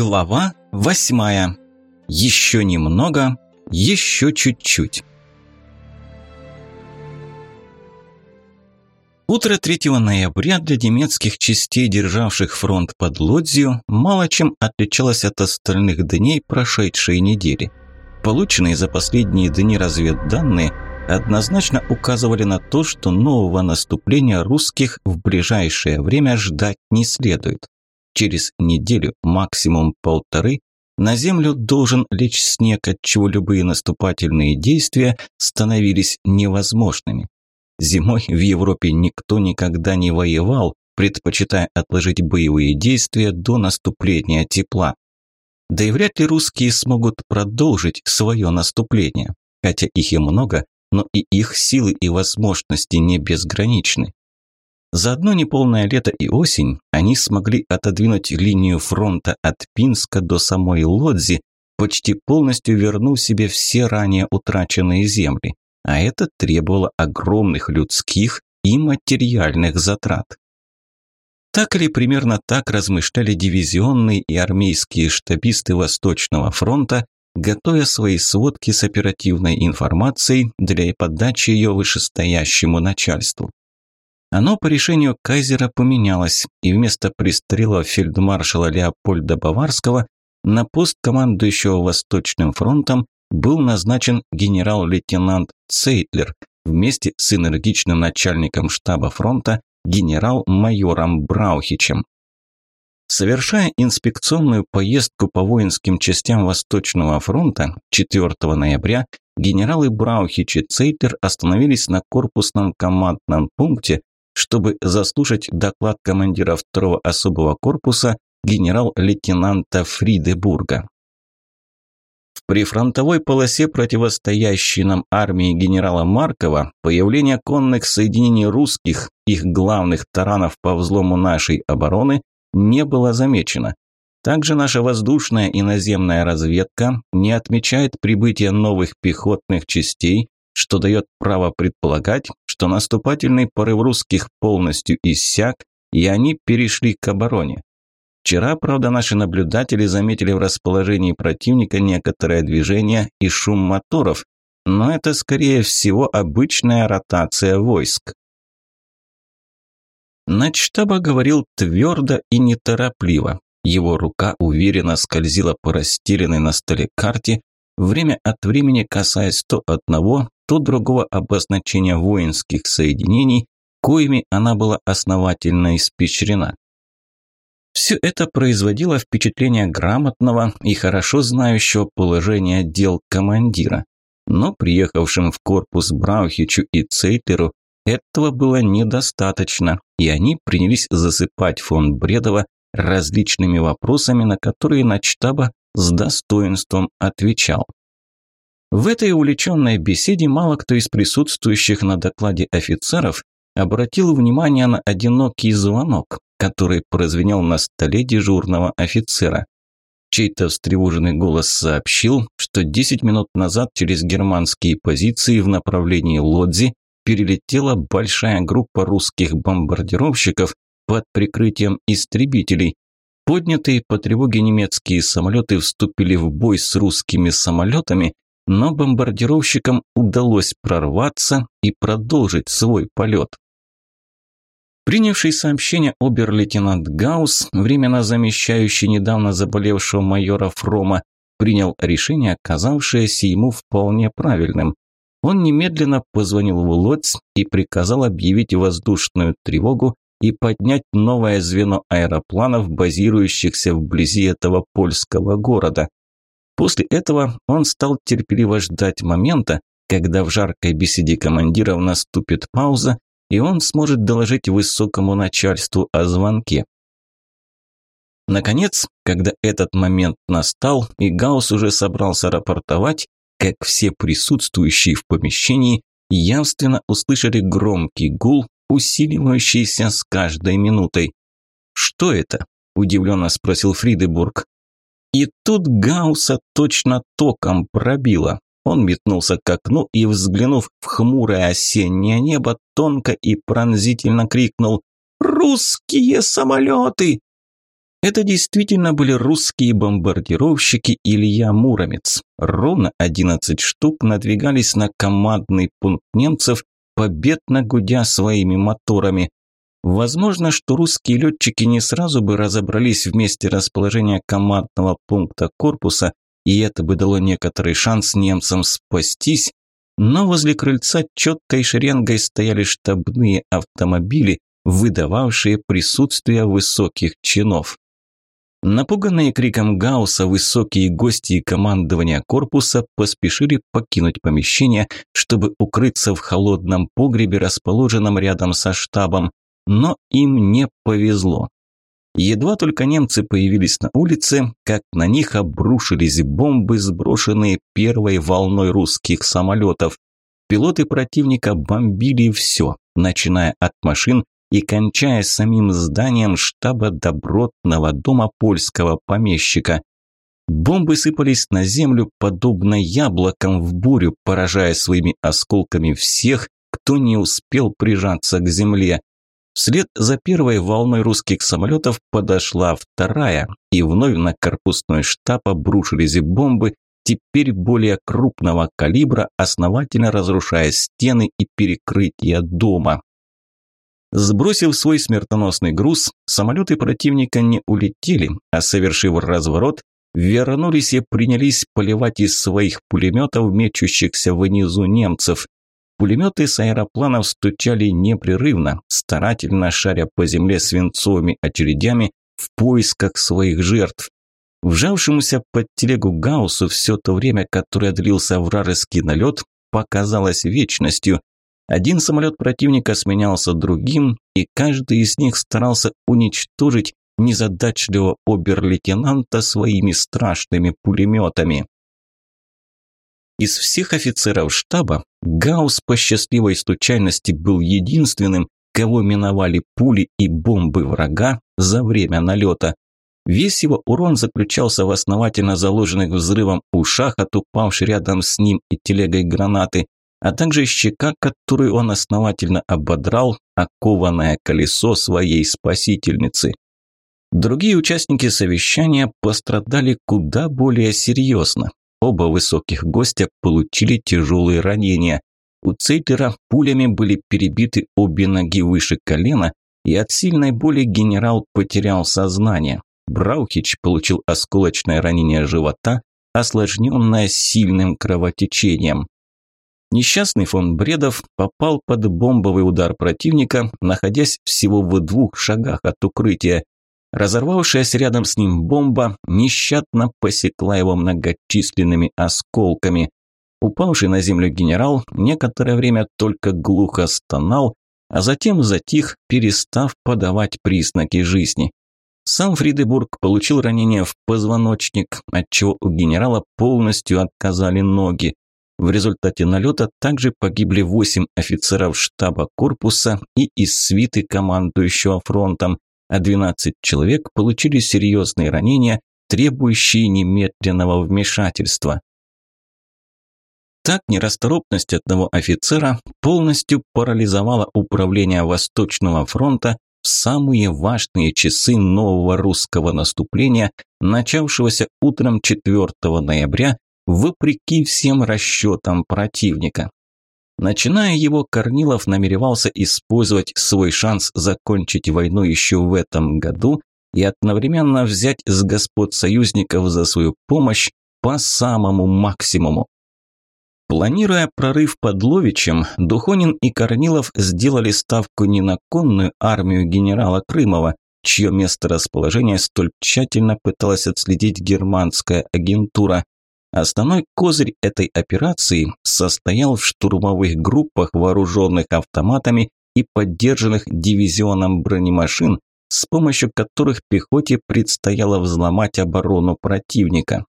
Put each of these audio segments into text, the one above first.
Глава восьмая. Еще немного, еще чуть-чуть. Утро 3 ноября для немецких частей, державших фронт под Лодзью, мало чем отличалось от остальных дней прошедшей недели. Полученные за последние дни разведданные однозначно указывали на то, что нового наступления русских в ближайшее время ждать не следует. Через неделю, максимум полторы, на землю должен лечь снег, отчего любые наступательные действия становились невозможными. Зимой в Европе никто никогда не воевал, предпочитая отложить боевые действия до наступления тепла. Да и вряд ли русские смогут продолжить свое наступление. Хотя их и много, но и их силы и возможности не безграничны. За одно неполное лето и осень они смогли отодвинуть линию фронта от Пинска до самой Лодзи, почти полностью вернув себе все ранее утраченные земли, а это требовало огромных людских и материальных затрат. Так или примерно так размышляли дивизионные и армейские штабисты Восточного фронта, готовя свои сводки с оперативной информацией для подачи ее вышестоящему начальству. Оно по решению кайзера поменялось, и вместо престарелого фельдмаршала Леопольда Баварского на пост командующего Восточным фронтом был назначен генерал-лейтенант Цейтлер вместе с энергичным начальником штаба фронта генерал-майором Браухичем. Совершая инспекционную поездку по воинским частям Восточного фронта 4 ноября, генералы Браухич и Цейтлер остановились на корпусном командном пункте, чтобы заслушать доклад командира второго особого корпуса генерал-лейтенанта Фридебурга. В прифронтовой полосе противостоящей нам армии генерала Маркова появление конных соединений русских, их главных таранов по взлому нашей обороны, не было замечено. Также наша воздушная и наземная разведка не отмечает прибытие новых пехотных частей, что дает право предполагать, что наступательный порыв русских полностью иссяк, и они перешли к обороне. Вчера, правда, наши наблюдатели заметили в расположении противника некоторое движение и шум моторов, но это, скорее всего, обычная ротация войск. Начтаба говорил твердо и неторопливо. Его рука уверенно скользила по расстеленной на столе карте, время от времени касаясь то одного, то другого обозначения воинских соединений, коими она была основательно испещрена. Все это производило впечатление грамотного и хорошо знающего положение дел командира. Но приехавшим в корпус Браухичу и Цейтлеру этого было недостаточно, и они принялись засыпать фон Бредова различными вопросами, на которые Начтаба с достоинством отвечал. В этой увлеченной беседе мало кто из присутствующих на докладе офицеров обратил внимание на одинокий звонок, который прозвенел на столе дежурного офицера. Чей-то встревоженный голос сообщил, что 10 минут назад через германские позиции в направлении Лодзи перелетела большая группа русских бомбардировщиков под прикрытием истребителей. Поднятые по тревоге немецкие самолеты вступили в бой с русскими самолетами, но бомбардировщикам удалось прорваться и продолжить свой полет. Принявший сообщение обер-лейтенант Гаус, временно замещающий недавно заболевшего майора Фрома, принял решение, оказавшееся ему вполне правильным. Он немедленно позвонил в Лодзь и приказал объявить воздушную тревогу и поднять новое звено аэропланов, базирующихся вблизи этого польского города. После этого он стал терпеливо ждать момента, когда в жаркой беседе командиров наступит пауза, и он сможет доложить высокому начальству о звонке. Наконец, когда этот момент настал, и Гаус уже собрался рапортовать, как все присутствующие в помещении явственно услышали громкий гул, усиливающийся с каждой минутой. «Что это?» – удивленно спросил Фридебург. И тут Гауса точно током пробило. Он метнулся к окну и, взглянув в хмурое осеннее небо, тонко и пронзительно крикнул «Русские самолеты!» Это действительно были русские бомбардировщики Илья Муромец. Ровно 11 штук надвигались на командный пункт немцев, победно гудя своими моторами. Возможно, что русские летчики не сразу бы разобрались в месте расположения командного пункта корпуса, и это бы дало некоторый шанс немцам спастись, но возле крыльца четкой шеренгой стояли штабные автомобили, выдававшие присутствие высоких чинов. Напуганные криком Гаусса высокие гости и командование корпуса поспешили покинуть помещение, чтобы укрыться в холодном погребе, расположенном рядом со штабом, но им не повезло. Едва только немцы появились на улице, как на них обрушились бомбы, сброшенные первой волной русских самолетов. Пилоты противника бомбили все, начиная от машин и кончая самим зданием штаба добротного дома польского помещика. Бомбы сыпались на землю, подобно яблокам в бурю, поражая своими осколками всех, кто не успел прижаться к земле. Вслед за первой волной русских самолетов подошла вторая, и вновь на корпусной штаб обрушились бомбы, теперь более крупного калибра, основательно разрушая стены и перекрытия дома. Сбросив свой смертоносный груз, самолеты противника не улетели, а совершив разворот, вернулись и принялись поливать из своих пулеметов мечущихся внизу немцев. Пулеметы с аэропланов стучали непрерывно, старательно шаря по земле свинцовыми очередями в поисках своих жертв. Вжавшемуся под телегу Гауссу все то время, которое длился вражеский налет, показалось вечностью. Один самолет противника сменялся другим, и каждый из них старался уничтожить незадачливого обер-лейтенанта своими страшными пулеметами. Из всех офицеров штаба Гаус по счастливой случайности был единственным, кого миновали пули и бомбы врага за время налета. Весь его урон заключался в основательно заложенных взрывом ушах от упавшей рядом с ним и телегой гранаты, а также щека, которую он основательно ободрал, окованное колесо своей спасительницы. Другие участники совещания пострадали куда более серьезно. Оба высоких гостя получили тяжелые ранения. У Цейтлера пулями были перебиты обе ноги выше колена, и от сильной боли генерал потерял сознание. Браухич получил осколочное ранение живота, осложненное сильным кровотечением. Несчастный фон Бредов попал под бомбовый удар противника, находясь всего в двух шагах от укрытия. Разорвавшаяся рядом с ним бомба нещадно посекла его многочисленными осколками. Упавший на землю генерал некоторое время только глухо стонал, а затем затих, перестав подавать признаки жизни. Сам Фридебург получил ранение в позвоночник, отчего у генерала полностью отказали ноги. В результате налета также погибли 8 офицеров штаба корпуса и из свиты командующего фронтом, а 12 человек получили серьезные ранения, требующие немедленного вмешательства. Так нерасторопность одного офицера полностью парализовала управление Восточного фронта в самые важные часы нового русского наступления, начавшегося утром 4 ноября вопреки всем расчетам противника. Начиная его, Корнилов намеревался использовать свой шанс закончить войну еще в этом году и одновременно взять с господ союзников за свою помощь по самому максимуму. Планируя прорыв под Ловичем, Духонин и Корнилов сделали ставку не на конную армию генерала Крымова, чье место расположения столь тщательно пыталась отследить германская агентура, Основной козырь этой операции состоял в штурмовых группах, вооруженных автоматами и поддержанных дивизионом бронемашин, с помощью которых пехоте предстояло взломать оборону противника.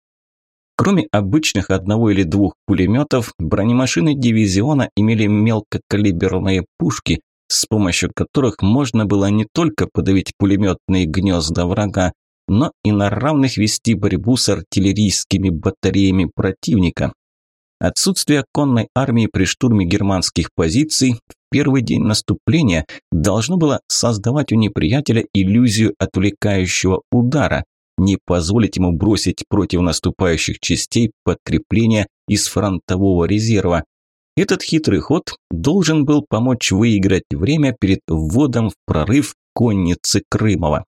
Кроме обычных одного или двух пулеметов, бронемашины дивизиона имели мелкокалиберные пушки, с помощью которых можно было не только подавить пулеметные гнезда врага, но и на равных вести борьбу с артиллерийскими батареями противника. Отсутствие конной армии при штурме германских позиций первый день наступления должно было создавать у неприятеля иллюзию отвлекающего удара, не позволить ему бросить против наступающих частей подкрепления из фронтового резерва. Этот хитрый ход должен был помочь выиграть время перед вводом в прорыв конницы Крымова.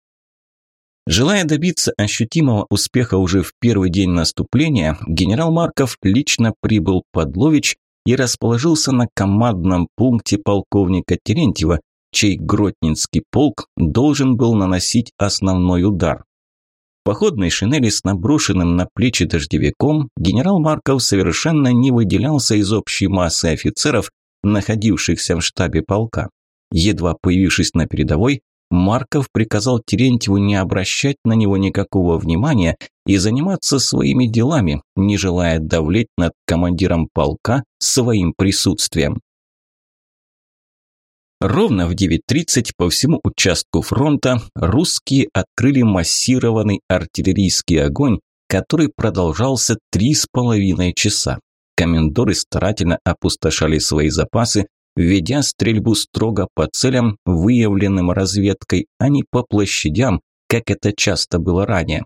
Желая добиться ощутимого успеха уже в первый день наступления, генерал Марков лично прибыл под Лович и расположился на командном пункте полковника Терентьева, чей Гротнинский полк должен был наносить основной удар. В походной шинели с наброшенным на плечи дождевиком генерал Марков совершенно не выделялся из общей массы офицеров, находившихся в штабе полка. Едва появившись на передовой, Марков приказал Терентьеву не обращать на него никакого внимания и заниматься своими делами, не желая давлеть над командиром полка своим присутствием. Ровно в 9.30 по всему участку фронта русские открыли массированный артиллерийский огонь, который продолжался три с половиной часа. Комендоры старательно опустошали свои запасы, ведя стрельбу строго по целям, выявленным разведкой, а не по площадям, как это часто было ранее.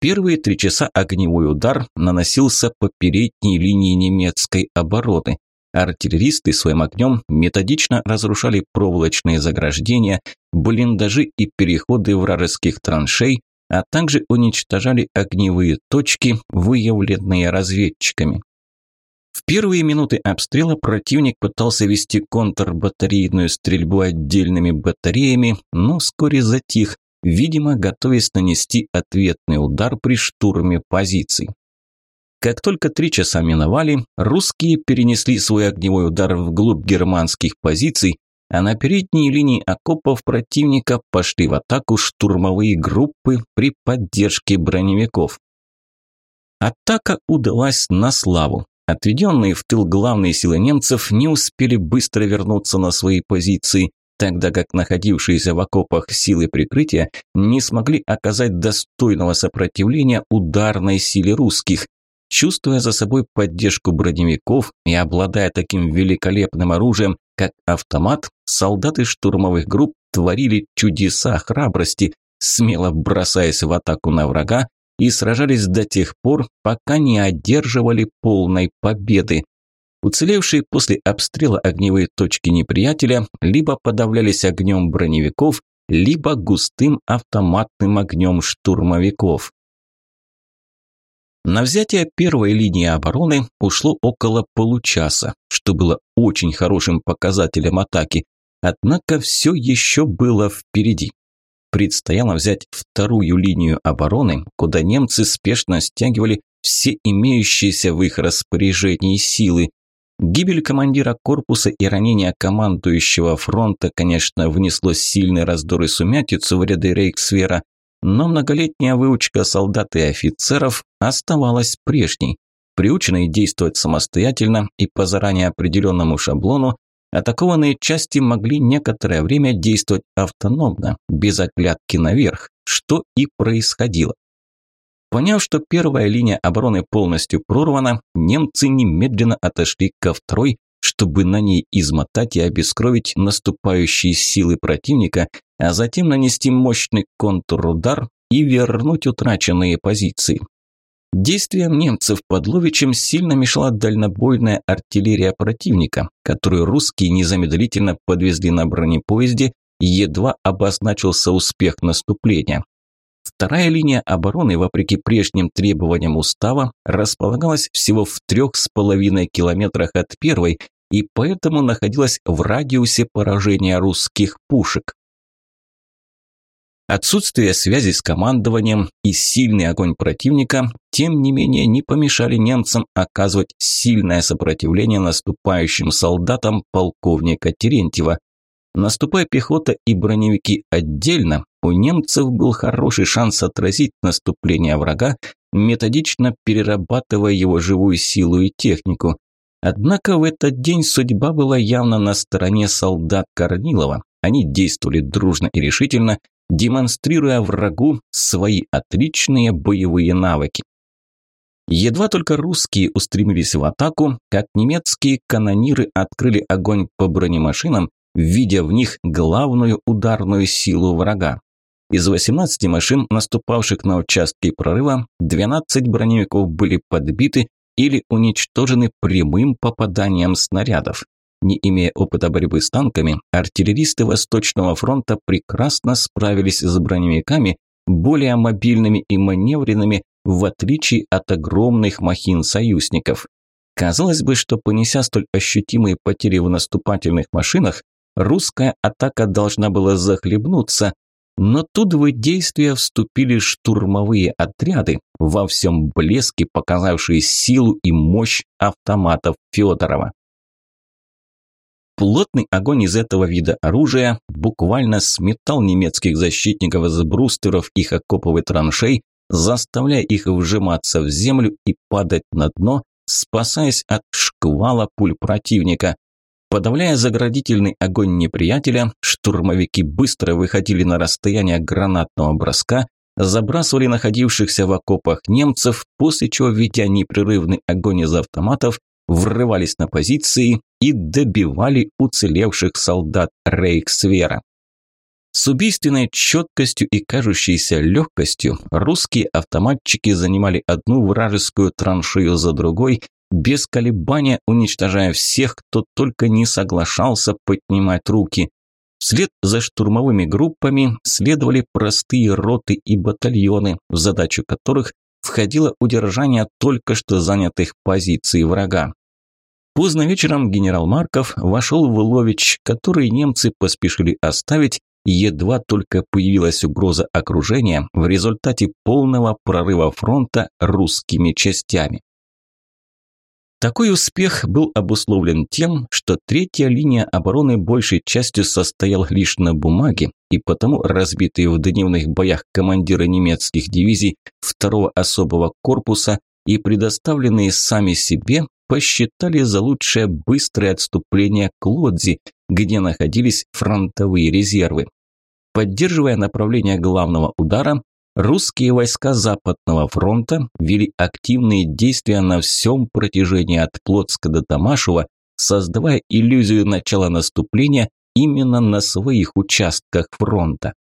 Первые три часа огневой удар наносился по передней линии немецкой обороны. Артиллеристы своим огнем методично разрушали проволочные заграждения, блиндажи и переходы вражеских траншей, а также уничтожали огневые точки, выявленные разведчиками. В первые минуты обстрела противник пытался вести контрбатарейную стрельбу отдельными батареями, но вскоре затих, видимо, готовясь нанести ответный удар при штурме позиций. Как только три часа миновали, русские перенесли свой огневой удар вглубь германских позиций, а на передней линии окопов противника пошли в атаку штурмовые группы при поддержке броневиков. Атака удалась на славу. Отведенные в тыл главные силы немцев не успели быстро вернуться на свои позиции, тогда как находившиеся в окопах силы прикрытия не смогли оказать достойного сопротивления ударной силе русских. Чувствуя за собой поддержку броневиков и обладая таким великолепным оружием, как автомат, солдаты штурмовых групп творили чудеса храбрости, смело бросаясь в атаку на врага и сражались до тех пор, пока не одерживали полной победы. Уцелевшие после обстрела огневые точки неприятеля либо подавлялись огнем броневиков, либо густым автоматным огнем штурмовиков. На взятие первой линии обороны ушло около получаса, что было очень хорошим показателем атаки, однако все еще было впереди предстояло взять вторую линию обороны, куда немцы спешно стягивали все имеющиеся в их распоряжении силы. Гибель командира корпуса и ранение командующего фронта, конечно, внесло сильный раздор и сумятицу в ряды Рейхсвера, но многолетняя выучка солдат и офицеров оставалась прежней. Приученные действовать самостоятельно и по заранее определенному шаблону, Атакованные части могли некоторое время действовать автономно, без оглядки наверх, что и происходило. Поняв, что первая линия обороны полностью прорвана, немцы немедленно отошли ко второй, чтобы на ней измотать и обескровить наступающие силы противника, а затем нанести мощный контрудар и вернуть утраченные позиции. Действиям немцев под Ловичем сильно мешала дальнобойная артиллерия противника, которую русские незамедлительно подвезли на бронепоезде, едва обозначился успех наступления. Вторая линия обороны, вопреки прежним требованиям устава, располагалась всего в трех с половиной километрах от первой и поэтому находилась в радиусе поражения русских пушек. Отсутствие связи с командованием и сильный огонь противника, тем не менее, не помешали немцам оказывать сильное сопротивление наступающим солдатам полковника Терентьева. Наступая пехота и броневики отдельно, у немцев был хороший шанс отразить наступление врага, методично перерабатывая его живую силу и технику. Однако в этот день судьба была явно на стороне солдат Корнилова. Они действовали дружно и решительно, демонстрируя врагу свои отличные боевые навыки. Едва только русские устремились в атаку, как немецкие канониры открыли огонь по бронемашинам, видя в них главную ударную силу врага. Из 18 машин, наступавших на участки прорыва, 12 броневиков были подбиты или уничтожены прямым попаданием снарядов. Не имея опыта борьбы с танками, артиллеристы Восточного фронта прекрасно справились с броневиками, более мобильными и маневренными, в отличие от огромных махин союзников. Казалось бы, что понеся столь ощутимые потери в наступательных машинах, русская атака должна была захлебнуться, но тут в действие вступили штурмовые отряды, во всем блеске показавшие силу и мощь автоматов Федорова. Плотный огонь из этого вида оружия буквально сметал немецких защитников из брустеров их окопов и траншей, заставляя их вжиматься в землю и падать на дно, спасаясь от шквала пуль противника. Подавляя заградительный огонь неприятеля, штурмовики быстро выходили на расстояние гранатного броска, забрасывали находившихся в окопах немцев, после чего, ведя непрерывный огонь из автоматов, врывались на позиции и добивали уцелевших солдат Рейхсвера. С убийственной четкостью и кажущейся легкостью русские автоматчики занимали одну вражескую траншею за другой, без колебания уничтожая всех, кто только не соглашался поднимать руки. Вслед за штурмовыми группами следовали простые роты и батальоны, в задачу которых входило удержание только что занятых позиций врага. Поздно вечером генерал Марков вошел в Лович, который немцы поспешили оставить, едва только появилась угроза окружения в результате полного прорыва фронта русскими частями. Такой успех был обусловлен тем, что третья линия обороны большей частью состояла лишь на бумаге, и потому разбитые в дневных боях командиры немецких дивизий второго особого корпуса и предоставленные сами себе посчитали за лучшее быстрое отступление к Лодзи, где находились фронтовые резервы. Поддерживая направление главного удара, русские войска Западного фронта вели активные действия на всем протяжении от Плотска до Тамашева, создавая иллюзию начала наступления именно на своих участках фронта.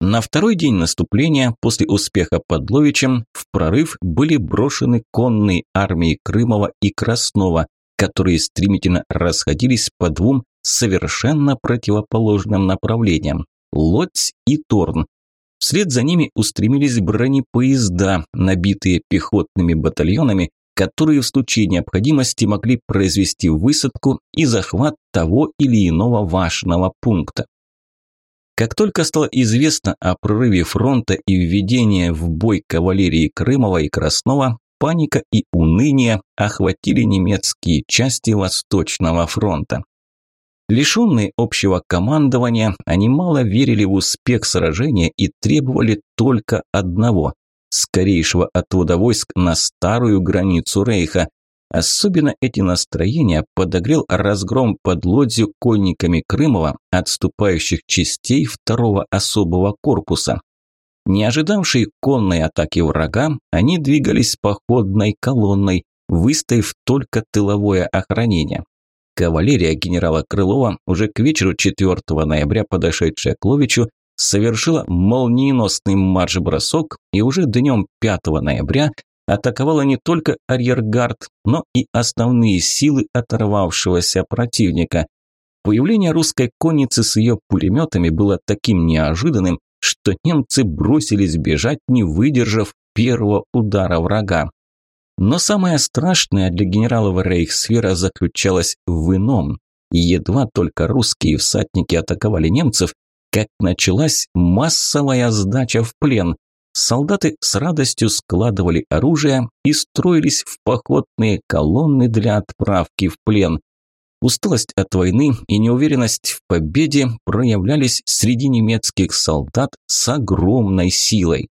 На второй день наступления, после успеха под Ловичем, в прорыв были брошены конные армии Крымова и Краснова, которые стремительно расходились по двум совершенно противоположным направлениям – Лодзь и Торн. Вслед за ними устремились бронепоезда, набитые пехотными батальонами, которые в случае необходимости могли произвести высадку и захват того или иного важного пункта. Как только стало известно о прорыве фронта и введении в бой кавалерии Крымова и Краснова, паника и уныние охватили немецкие части Восточного фронта. Лишенные общего командования, они мало верили в успех сражения и требовали только одного – скорейшего отвода войск на старую границу Рейха, Особенно эти настроения подогрел разгром под Лодзю конниками Крымова отступающих частей второго особого корпуса. Не ожидавшие конной атаки врага, они двигались походной колонной, выставив только тыловое охранение. Кавалерия генерала Крылова, уже к вечеру 4 ноября подошедшая к Ловичу, совершила молниеносный марш-бросок и уже днем 5 ноября атаковала не только арьергард, но и основные силы оторвавшегося противника. Появление русской конницы с ее пулеметами было таким неожиданным, что немцы бросились бежать, не выдержав первого удара врага. Но самое страшное для генералов Рейхсфера заключалось в ином. Едва только русские всадники атаковали немцев, как началась массовая сдача в плен. Солдаты с радостью складывали оружие и строились в походные колонны для отправки в плен. Усталость от войны и неуверенность в победе проявлялись среди немецких солдат с огромной силой.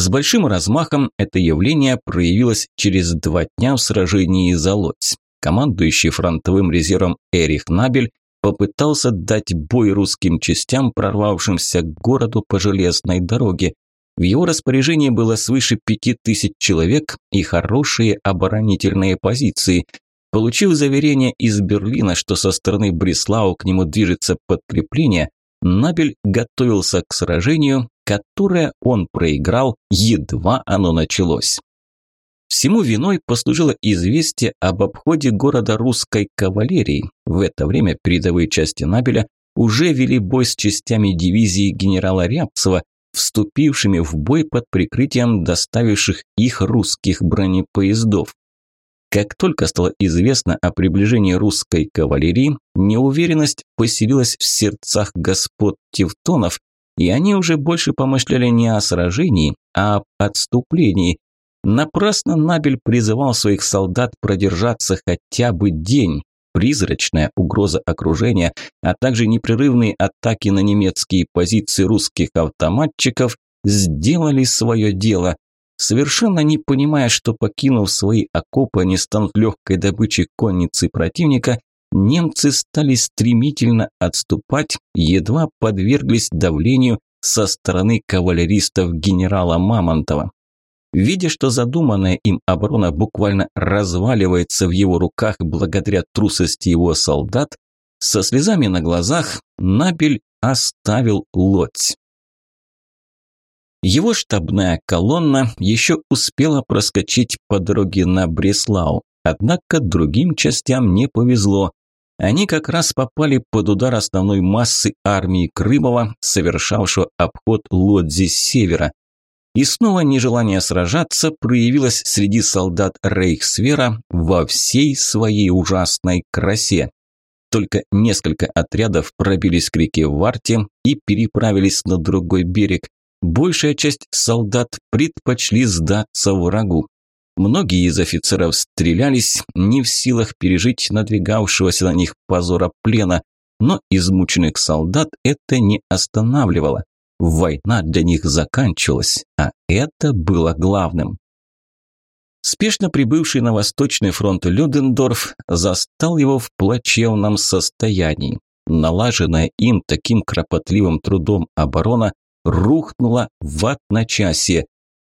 С большим размахом это явление проявилось через два дня в сражении за Лодзь. Командующий фронтовым резервом Эрих Набель попытался дать бой русским частям, прорвавшимся к городу по железной дороге. В его распоряжении было свыше пяти тысяч человек и хорошие оборонительные позиции. Получив заверение из Берлина, что со стороны Бреслау к нему движется подкрепление, Набель готовился к сражению, которое он проиграл, едва оно началось. Всему виной послужило известие об обходе города русской кавалерии. В это время передовые части Набеля уже вели бой с частями дивизии генерала Рябцева, вступившими в бой под прикрытием доставивших их русских бронепоездов. Как только стало известно о приближении русской кавалерии, неуверенность поселилась в сердцах господ тевтонов, и они уже больше помышляли не о сражении, а об отступлении, Напрасно Набель призывал своих солдат продержаться хотя бы день. Призрачная угроза окружения, а также непрерывные атаки на немецкие позиции русских автоматчиков сделали свое дело. Совершенно не понимая, что покинув свои окопы, они станут легкой добычей конницы противника, немцы стали стремительно отступать, едва подверглись давлению со стороны кавалеристов генерала Мамонтова. Видя, что задуманная им оборона буквально разваливается в его руках благодаря трусости его солдат, со слезами на глазах Набель оставил лодь. Его штабная колонна еще успела проскочить по дороге на Бреслау, однако другим частям не повезло. Они как раз попали под удар основной массы армии Крымова, совершавшего обход Лодзи с севера. И снова нежелание сражаться проявилось среди солдат Рейхсвера во всей своей ужасной красе. Только несколько отрядов пробились к реке Варте и переправились на другой берег. Большая часть солдат предпочли сдаться врагу. Многие из офицеров стрелялись, не в силах пережить надвигавшегося на них позора плена, но измученных солдат это не останавливало. Война для них заканчивалась, а это было главным. Спешно прибывший на Восточный фронт Людендорф застал его в плачевном состоянии. Налаженная им таким кропотливым трудом оборона рухнула в одночасье.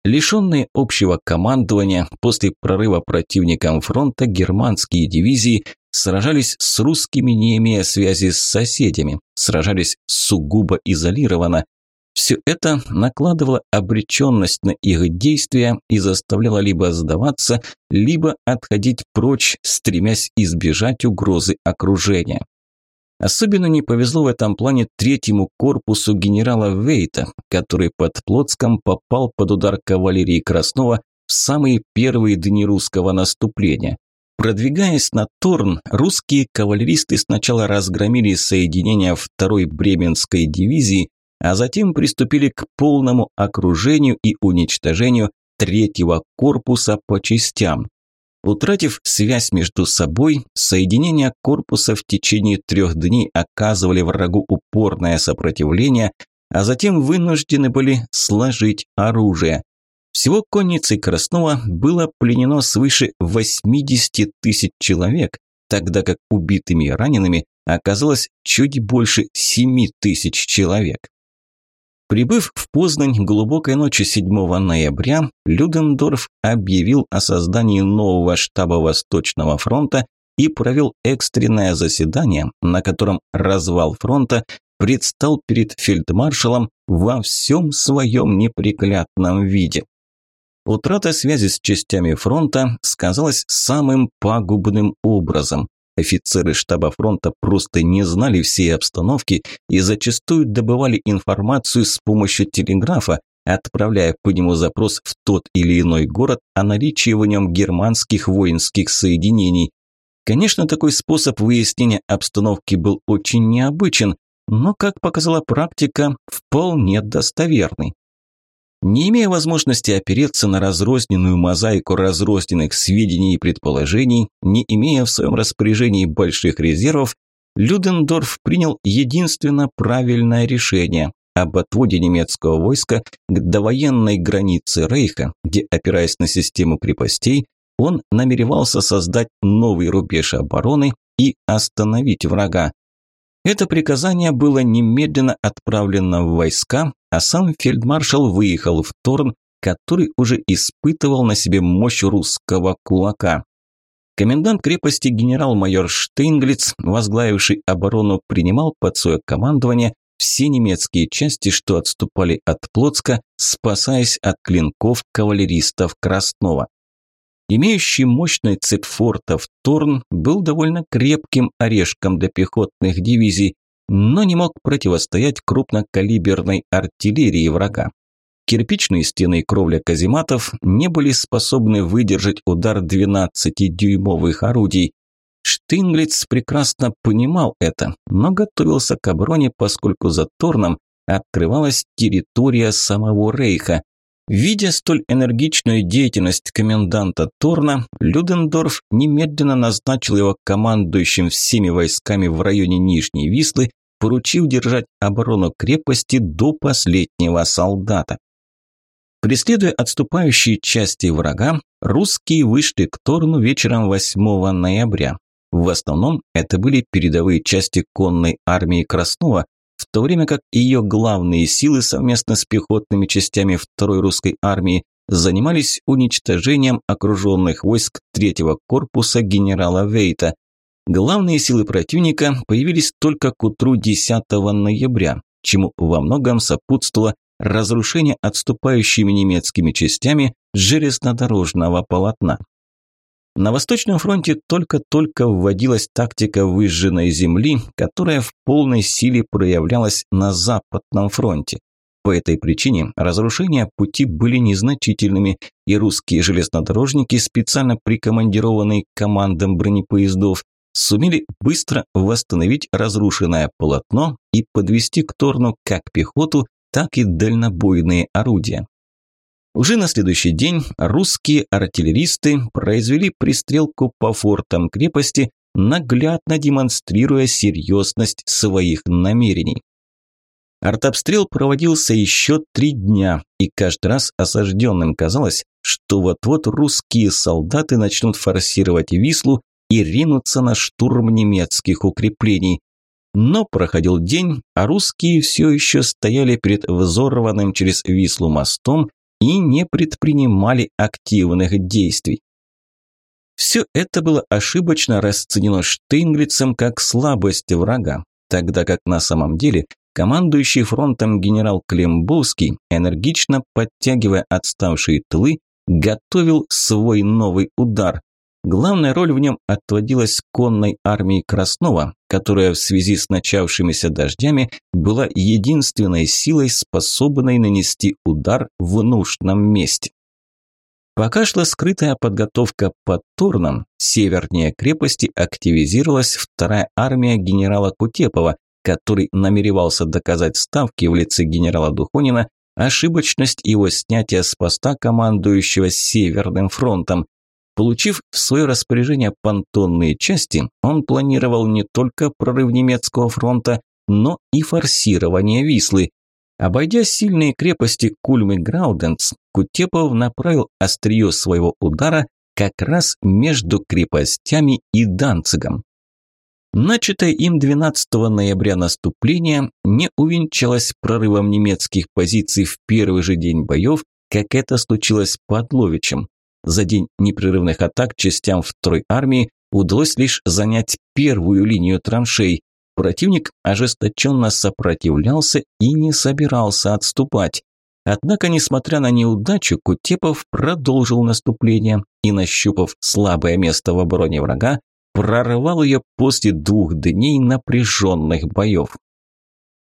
Лишенные общего командования, после прорыва противникам фронта германские дивизии сражались с русскими, не имея связи с соседями, сражались сугубо изолированно, все это накладывало обреченность на их действия и заставляло либо сдаваться, либо отходить прочь, стремясь избежать угрозы окружения. Особенно не повезло в этом плане третьему корпусу генерала Вейта, который под Плотском попал под удар кавалерии Краснова в самые первые дни русского наступления. Продвигаясь на Торн, русские кавалеристы сначала разгромили соединения второй Бременской дивизии, а затем приступили к полному окружению и уничтожению третьего корпуса по частям. Утратив связь между собой, соединения корпуса в течение трех дней оказывали врагу упорное сопротивление, а затем вынуждены были сложить оружие. Всего конницей Краснова было пленено свыше 80 тысяч человек, тогда как убитыми и ранеными оказалось чуть больше 7 тысяч человек. Прибыв в Познань глубокой ночи 7 ноября, Людендорф объявил о создании нового штаба Восточного фронта и провел экстренное заседание, на котором развал фронта предстал перед фельдмаршалом во всем своем неприклятном виде. Утрата связи с частями фронта сказалась самым пагубным образом. Офицеры штаба фронта просто не знали всей обстановки и зачастую добывали информацию с помощью телеграфа, отправляя по нему запрос в тот или иной город о наличии в нем германских воинских соединений. Конечно, такой способ выяснения обстановки был очень необычен, но, как показала практика, вполне достоверный. Не имея возможности опереться на разрозненную мозаику разрозненных сведений и предположений, не имея в своем распоряжении больших резервов, Людендорф принял единственно правильное решение об отводе немецкого войска к довоенной границе Рейха, где, опираясь на систему крепостей, он намеревался создать новый рубеж обороны и остановить врага. Это приказание было немедленно отправлено в войска, а сам фельдмаршал выехал в Торн, который уже испытывал на себе мощь русского кулака. Комендант крепости генерал-майор Штейнглиц, возглавивший оборону, принимал под свое командование все немецкие части, что отступали от Плотска, спасаясь от клинков кавалеристов Краснова. Имеющий мощный цепь фортов Торн был довольно крепким орешком для пехотных дивизий, но не мог противостоять крупнокалиберной артиллерии врага. Кирпичные стены и кровля казематов не были способны выдержать удар 12-дюймовых орудий. Штинглиц прекрасно понимал это, но готовился к обороне, поскольку за Торном открывалась территория самого Рейха. Видя столь энергичную деятельность коменданта Торна, Людендорф немедленно назначил его командующим всеми войсками в районе Нижней Вислы, поручив держать оборону крепости до последнего солдата. Преследуя отступающие части врага, русские вышли к Торну вечером 8 ноября. В основном это были передовые части конной армии Краснова, то время как ее главные силы совместно с пехотными частями второй русской армии занимались уничтожением окруженных войск третьего корпуса генерала Вейта. Главные силы противника появились только к утру 10 ноября, чему во многом сопутствовало разрушение отступающими немецкими частями железнодорожного полотна. На Восточном фронте только-только вводилась тактика выжженной земли, которая в полной силе проявлялась на Западном фронте. По этой причине разрушения пути были незначительными, и русские железнодорожники, специально прикомандированные командам бронепоездов, сумели быстро восстановить разрушенное полотно и подвести к Торну как пехоту, так и дальнобойные орудия. Уже на следующий день русские артиллеристы произвели пристрелку по фортам крепости, наглядно демонстрируя серьезность своих намерений. Артобстрел проводился еще три дня, и каждый раз осажденным казалось, что вот-вот русские солдаты начнут форсировать Вислу и ринуться на штурм немецких укреплений. Но проходил день, а русские все еще стояли перед взорванным через Вислу мостом и не предпринимали активных действий. Все это было ошибочно расценено Штейнглицем как слабость врага, тогда как на самом деле командующий фронтом генерал Климбовский, энергично подтягивая отставшие тылы, готовил свой новый удар. Главная роль в нем отводилась конной армии Краснова, которая в связи с начавшимися дождями была единственной силой, способной нанести удар в нужном месте. Пока шла скрытая подготовка под Турном, севернее крепости активизировалась вторая армия генерала Кутепова, который намеревался доказать ставки в лице генерала Духонина ошибочность его снятия с поста командующего Северным фронтом. Получив в свое распоряжение понтонные части, он планировал не только прорыв немецкого фронта, но и форсирование Вислы. Обойдя сильные крепости Кульм и Грауденц, Кутепов направил острие своего удара как раз между крепостями и Данцигом. Начатое им 12 ноября наступление не увенчалось прорывом немецких позиций в первый же день боев, как это случилось под Ловичем. За день непрерывных атак частям второй армии удалось лишь занять первую линию траншей. Противник ожесточенно сопротивлялся и не собирался отступать. Однако, несмотря на неудачу, Кутепов продолжил наступление и, нащупав слабое место в обороне врага, прорвал ее после двух дней напряженных боев.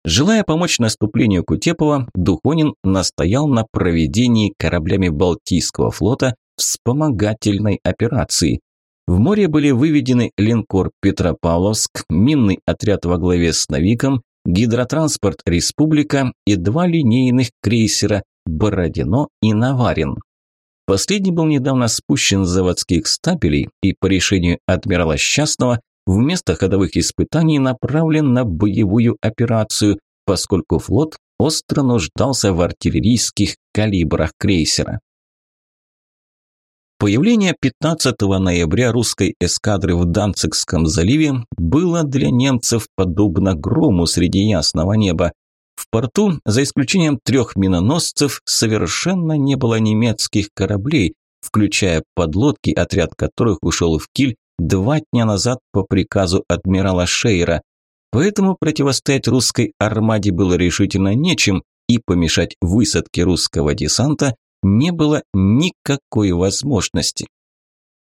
Желая помочь наступлению Кутепова, Духонин настоял на проведении кораблями Балтийского флота вспомогательной операции. В море были выведены линкор Петропавловск, минный отряд во главе с Новиком, гидротранспорт «Республика» и два линейных крейсера «Бородино» и «Наварин». Последний был недавно спущен с заводских стапелей и по решению адмирала Счастного вместо ходовых испытаний направлен на боевую операцию, поскольку флот остро нуждался в артиллерийских калибрах крейсера. Появление 15 ноября русской эскадры в Данцигском заливе было для немцев подобно грому среди ясного неба. В порту, за исключением трех миноносцев, совершенно не было немецких кораблей, включая подлодки, отряд которых ушел в Киль два дня назад по приказу адмирала Шейра. Поэтому противостоять русской армаде было решительно нечем, и помешать высадке русского десанта не было никакой возможности.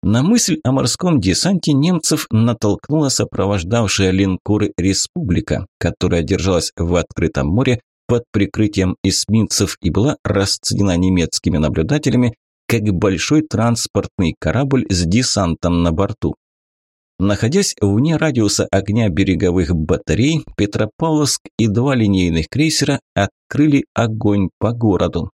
На мысль о морском десанте немцев натолкнула сопровождавшая линкоры «Республика», которая держалась в открытом море под прикрытием эсминцев и была расценена немецкими наблюдателями как большой транспортный корабль с десантом на борту. Находясь вне радиуса огня береговых батарей, Петропавловск и два линейных крейсера открыли огонь по городу.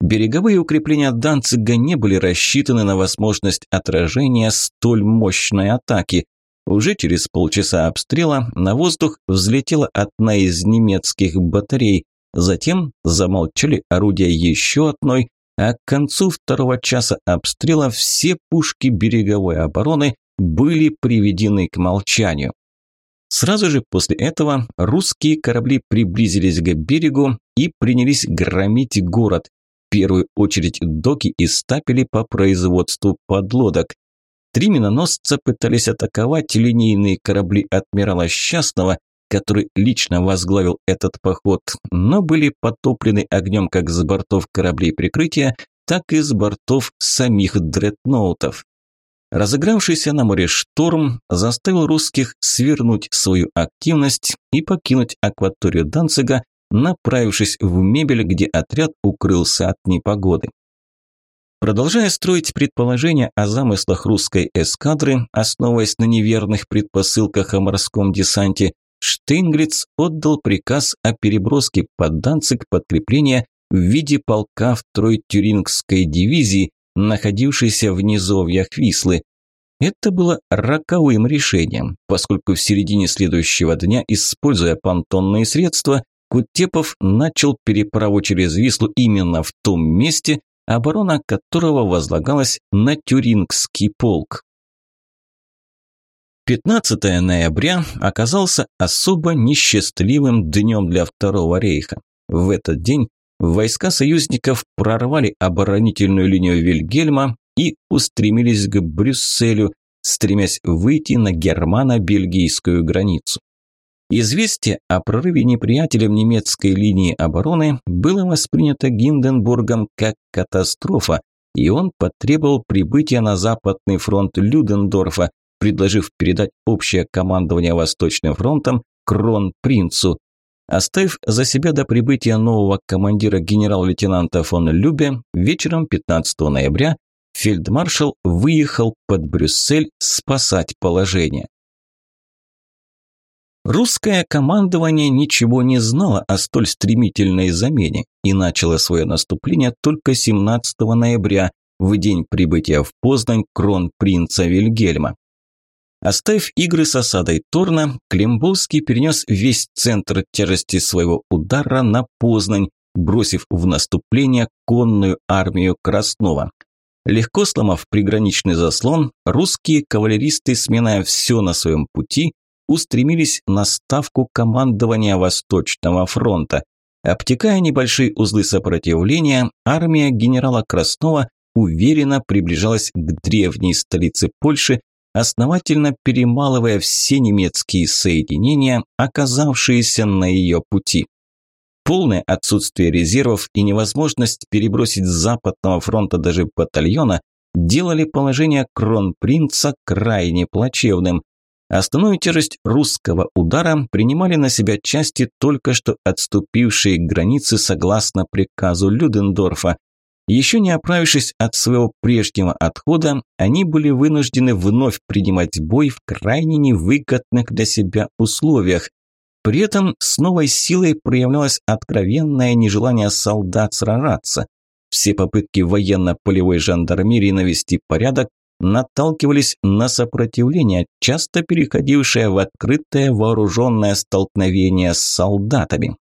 Береговые укрепления Данцига не были рассчитаны на возможность отражения столь мощной атаки. Уже через полчаса обстрела на воздух взлетела одна из немецких батарей. Затем замолчали орудия еще одной, а к концу второго часа обстрела все пушки береговой обороны были приведены к молчанию. Сразу же после этого русские корабли приблизились к берегу и принялись громить город первую очередь доки и стапели по производству подлодок. Три миноносца пытались атаковать линейные корабли адмирала Счастного, который лично возглавил этот поход, но были потоплены огнем как с бортов кораблей прикрытия, так и с бортов самих дредноутов. Разыгравшийся на море шторм заставил русских свернуть свою активность и покинуть акваторию Данцига, направившись в мебель, где отряд укрылся от непогоды. Продолжая строить предположения о замыслах русской эскадры, основываясь на неверных предпосылках о морском десанте, Штейнгриц отдал приказ о переброске под Данциг подкрепления в виде полка второй Тюрингской дивизии, находившейся в низовьях Вислы. Это было роковым решением, поскольку в середине следующего дня, используя понтонные средства, Кутепов начал переправу через Вислу именно в том месте, оборона которого возлагалась на Тюрингский полк. 15 ноября оказался особо несчастливым днем для Второго рейха. В этот день войска союзников прорвали оборонительную линию Вильгельма и устремились к Брюсселю, стремясь выйти на германо-бельгийскую границу. Известие о прорыве неприятелем немецкой линии обороны было воспринято Гинденбургом как катастрофа, и он потребовал прибытия на Западный фронт Людендорфа, предложив передать общее командование Восточным фронтом Кронпринцу. Оставив за себя до прибытия нового командира генерал-лейтенанта фон Любе, вечером 15 ноября фельдмаршал выехал под Брюссель спасать положение. Русское командование ничего не знало о столь стремительной замене и начало свое наступление только 17 ноября, в день прибытия в Познань кронпринца Вильгельма. Оставив игры с осадой Торна, Климбовский перенес весь центр тяжести своего удара на Познань, бросив в наступление конную армию Краснова. Легко сломав приграничный заслон, русские кавалеристы, сминая все на своем пути, устремились на ставку командования Восточного фронта. Обтекая небольшие узлы сопротивления, армия генерала Краснова уверенно приближалась к древней столице Польши, основательно перемалывая все немецкие соединения, оказавшиеся на ее пути. Полное отсутствие резервов и невозможность перебросить с Западного фронта даже батальона делали положение кронпринца крайне плачевным. Основную тяжесть русского удара принимали на себя части только что отступившие к границе согласно приказу Людендорфа. Еще не оправившись от своего прежнего отхода, они были вынуждены вновь принимать бой в крайне невыгодных для себя условиях. При этом с новой силой проявлялось откровенное нежелание солдат сражаться. Все попытки военно-полевой жандармерии навести порядок наталкивались на сопротивление, часто переходившее в открытое вооруженное столкновение с солдатами.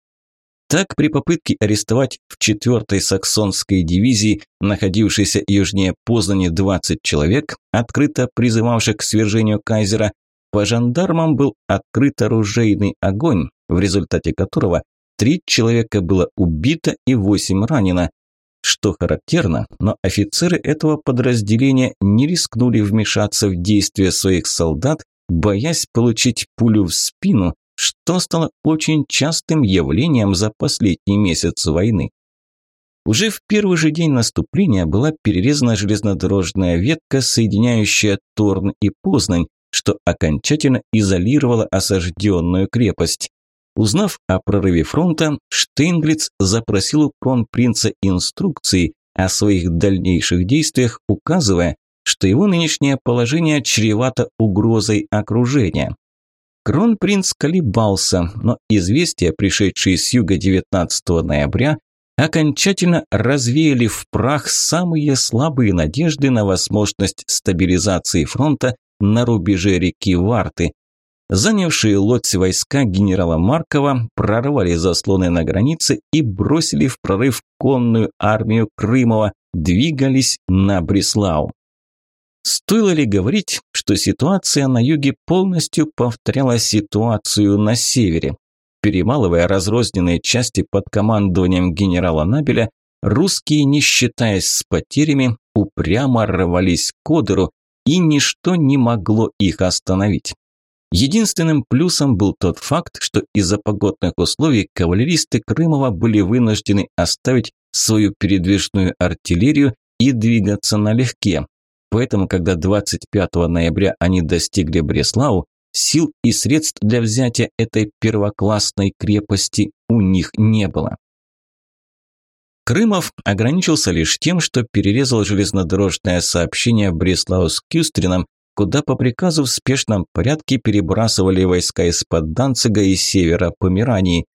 Так, при попытке арестовать в 4-й саксонской дивизии, находившейся южнее Познани 20 человек, открыто призывавших к свержению кайзера, по жандармам был открыт оружейный огонь, в результате которого три человека было убито и восемь ранено. Что характерно, но офицеры этого подразделения не рискнули вмешаться в действия своих солдат, боясь получить пулю в спину, что стало очень частым явлением за последний месяц войны. Уже в первый же день наступления была перерезана железнодорожная ветка, соединяющая Торн и Познань, что окончательно изолировало осажденную крепость. Узнав о прорыве фронта, Штейнглиц запросил у кронпринца инструкции о своих дальнейших действиях, указывая, что его нынешнее положение чревато угрозой окружения. Кронпринц колебался, но известия, пришедшие с юга 19 ноября, окончательно развеяли в прах самые слабые надежды на возможность стабилизации фронта на рубеже реки Варты. Занявшие лодь войска генерала Маркова прорвали заслоны на границе и бросили в прорыв конную армию Крымова, двигались на Бреслау. Стоило ли говорить, что ситуация на юге полностью повторяла ситуацию на севере? Перемалывая разрозненные части под командованием генерала Набеля, русские, не считаясь с потерями, упрямо рвались к Одеру, и ничто не могло их остановить. Единственным плюсом был тот факт, что из-за погодных условий кавалеристы Крымова были вынуждены оставить свою передвижную артиллерию и двигаться налегке. Поэтому, когда 25 ноября они достигли Бреслау, сил и средств для взятия этой первоклассной крепости у них не было. Крымов ограничился лишь тем, что перерезал железнодорожное сообщение Бреслау с Кюстрином, куда по приказу в спешном порядке перебрасывали войска из-под Данцига и севера Померании.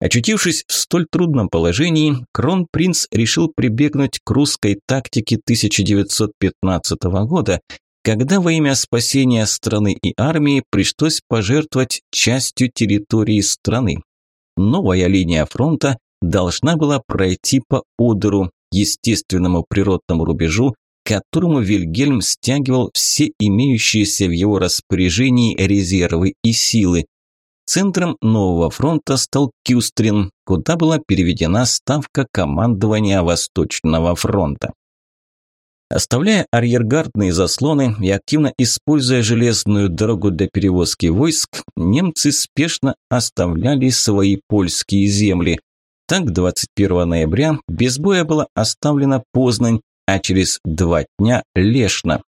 Очутившись в столь трудном положении, кронпринц решил прибегнуть к русской тактике 1915 года, когда во имя спасения страны и армии пришлось пожертвовать частью территории страны. Новая линия фронта должна была пройти по Одеру, естественному природному рубежу, которому Вильгельм стягивал все имеющиеся в его распоряжении резервы и силы. Центром нового фронта стал Кюстрин, куда была переведена ставка командования Восточного фронта. Оставляя арьергардные заслоны и активно используя железную дорогу для перевозки войск, немцы спешно оставляли свои польские земли. Так, 21 ноября без боя была оставлена Познань, а через два дня Лешна.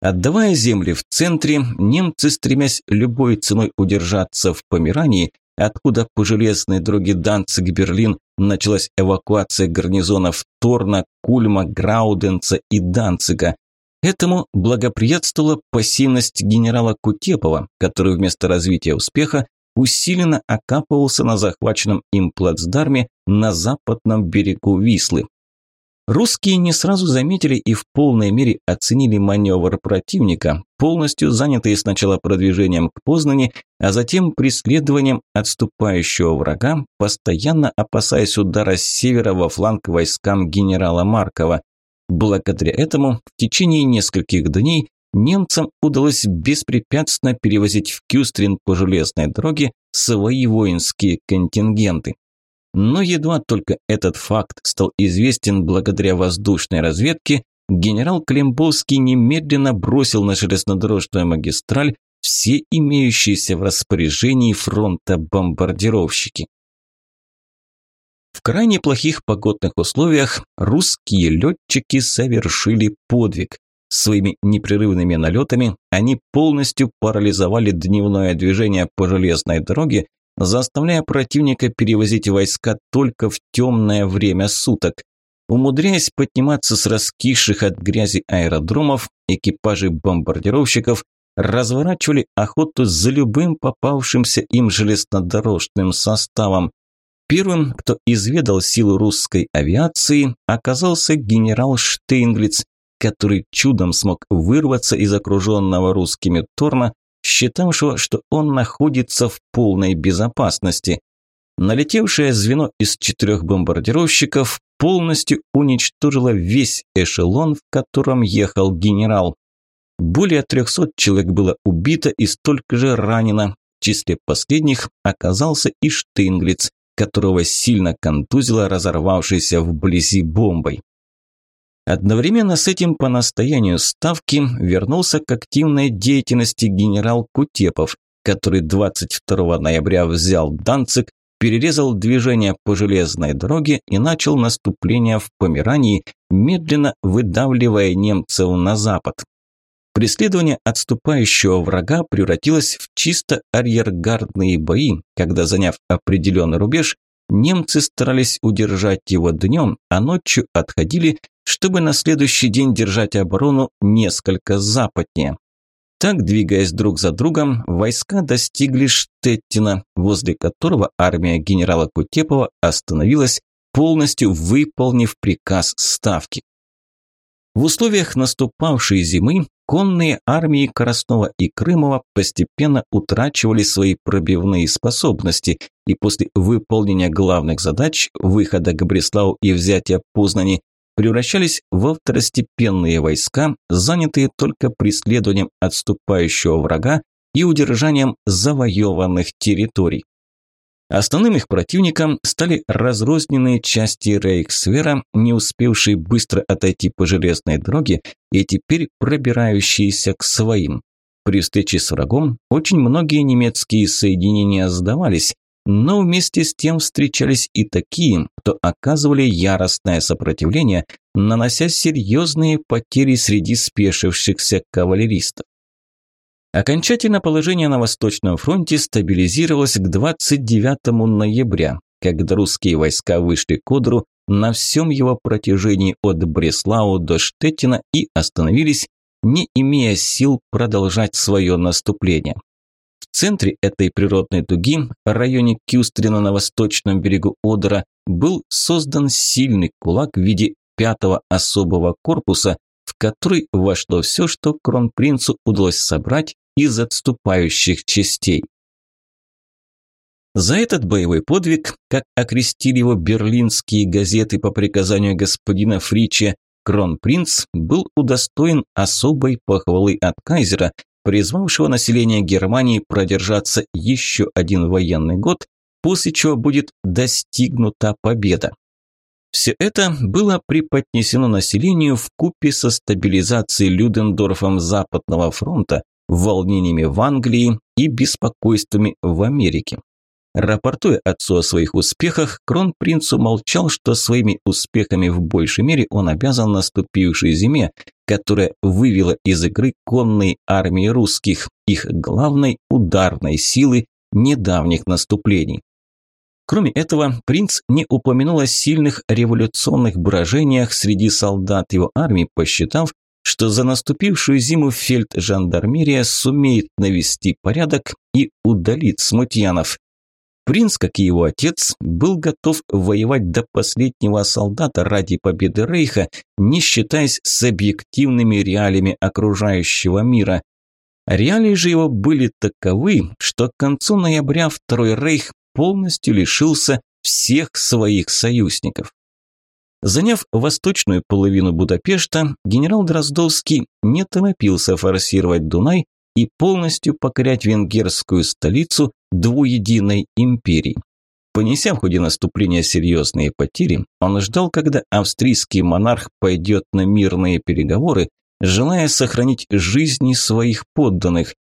Отдавая земли в центре, немцы, стремясь любой ценой удержаться в Померании, откуда по железной дороге Данциг-Берлин началась эвакуация гарнизонов Торна, Кульма, Грауденца и Данцига. Этому благоприятствовала пассивность генерала Кутепова, который вместо развития успеха усиленно окапывался на захваченном им плацдарме на западном берегу Вислы. Русские не сразу заметили и в полной мере оценили маневр противника, полностью занятые сначала продвижением к Познани, а затем преследованием отступающего врага, постоянно опасаясь удара с севера во фланг войскам генерала Маркова. Благодаря этому в течение нескольких дней немцам удалось беспрепятственно перевозить в Кюстрин по железной дороге свои воинские контингенты. Но едва только этот факт стал известен благодаря воздушной разведке, генерал Климбовский немедленно бросил на железнодорожную магистраль все имеющиеся в распоряжении фронта бомбардировщики. В крайне плохих погодных условиях русские летчики совершили подвиг. Своими непрерывными налетами они полностью парализовали дневное движение по железной дороге, заставляя противника перевозить войска только в темное время суток. Умудряясь подниматься с раскисших от грязи аэродромов, экипажи бомбардировщиков разворачивали охоту за любым попавшимся им железнодорожным составом. Первым, кто изведал силу русской авиации, оказался генерал Штейнглиц, который чудом смог вырваться из окруженного русскими Торна считавшего, что он находится в полной безопасности. Налетевшее звено из четырех бомбардировщиков полностью уничтожило весь эшелон, в котором ехал генерал. Более 300 человек было убито и столько же ранено. В числе последних оказался и Штейнглиц, которого сильно контузило разорвавшейся вблизи бомбой. Одновременно с этим по настоянию Ставки вернулся к активной деятельности генерал Кутепов, который 22 ноября взял Данцик, перерезал движение по железной дороге и начал наступление в Померании, медленно выдавливая немцев на запад. Преследование отступающего врага превратилось в чисто арьергардные бои, когда, заняв определенный рубеж, немцы старались удержать его днем, а ночью отходили, чтобы на следующий день держать оборону несколько западнее. Так, двигаясь друг за другом, войска достигли Штеттина, возле которого армия генерала Кутепова остановилась, полностью выполнив приказ Ставки. В условиях наступавшей зимы конные армии Красного и Крымова постепенно утрачивали свои пробивные способности, и после выполнения главных задач, выхода к Бреслау и взятия Познани, превращались во второстепенные войска, занятые только преследованием отступающего врага и удержанием завоеванных территорий. Основным их противником стали разрозненные части Рейхсвера, не успевшие быстро отойти по железной дороге и теперь пробирающиеся к своим. При встрече с врагом очень многие немецкие соединения сдавались, но вместе с тем встречались и такие, кто оказывали яростное сопротивление, нанося серьезные потери среди спешившихся кавалеристов. Окончательно положение на Восточном фронте стабилизировалось к 29 ноября, когда русские войска вышли к Одру на всем его протяжении от Бреслау до Штеттина и остановились, не имея сил продолжать свое наступление. В центре этой природной дуги, в районе Кюстрина на восточном берегу Одера, был создан сильный кулак в виде пятого особого корпуса, в который вошло все, что кронпринцу удалось собрать из отступающих частей. За этот боевой подвиг, как окрестили его берлинские газеты по приказанию господина Фрича, кронпринц был удостоен особой похвалы от кайзера, призвавшего население Германии продержаться еще один военный год, после чего будет достигнута победа. Все это было преподнесено населению в купе со стабилизацией Людендорфом Западного фронта, волнениями в Англии и беспокойствами в Америке. Рапортуя отцу о своих успехах, кронпринц умолчал, что своими успехами в большей мере он обязан наступившей зиме, которая вывела из игры конные армии русских, их главной ударной силы недавних наступлений. Кроме этого, принц не упомянул о сильных революционных брожениях среди солдат его армии, посчитав, что за наступившую зиму фельд-жандармерия сумеет навести порядок и удалить смутьянов. Принц, как и его отец, был готов воевать до последнего солдата ради победы Рейха, не считаясь с объективными реалиями окружающего мира. Реалии же его были таковы, что к концу ноября Второй Рейх полностью лишился всех своих союзников. Заняв восточную половину Будапешта, генерал Дроздовский не торопился форсировать Дунай и полностью покорять венгерскую столицу двуединой империи. Понеся в ходе наступления серьезные потери, он ждал, когда австрийский монарх пойдет на мирные переговоры, желая сохранить жизни своих подданных.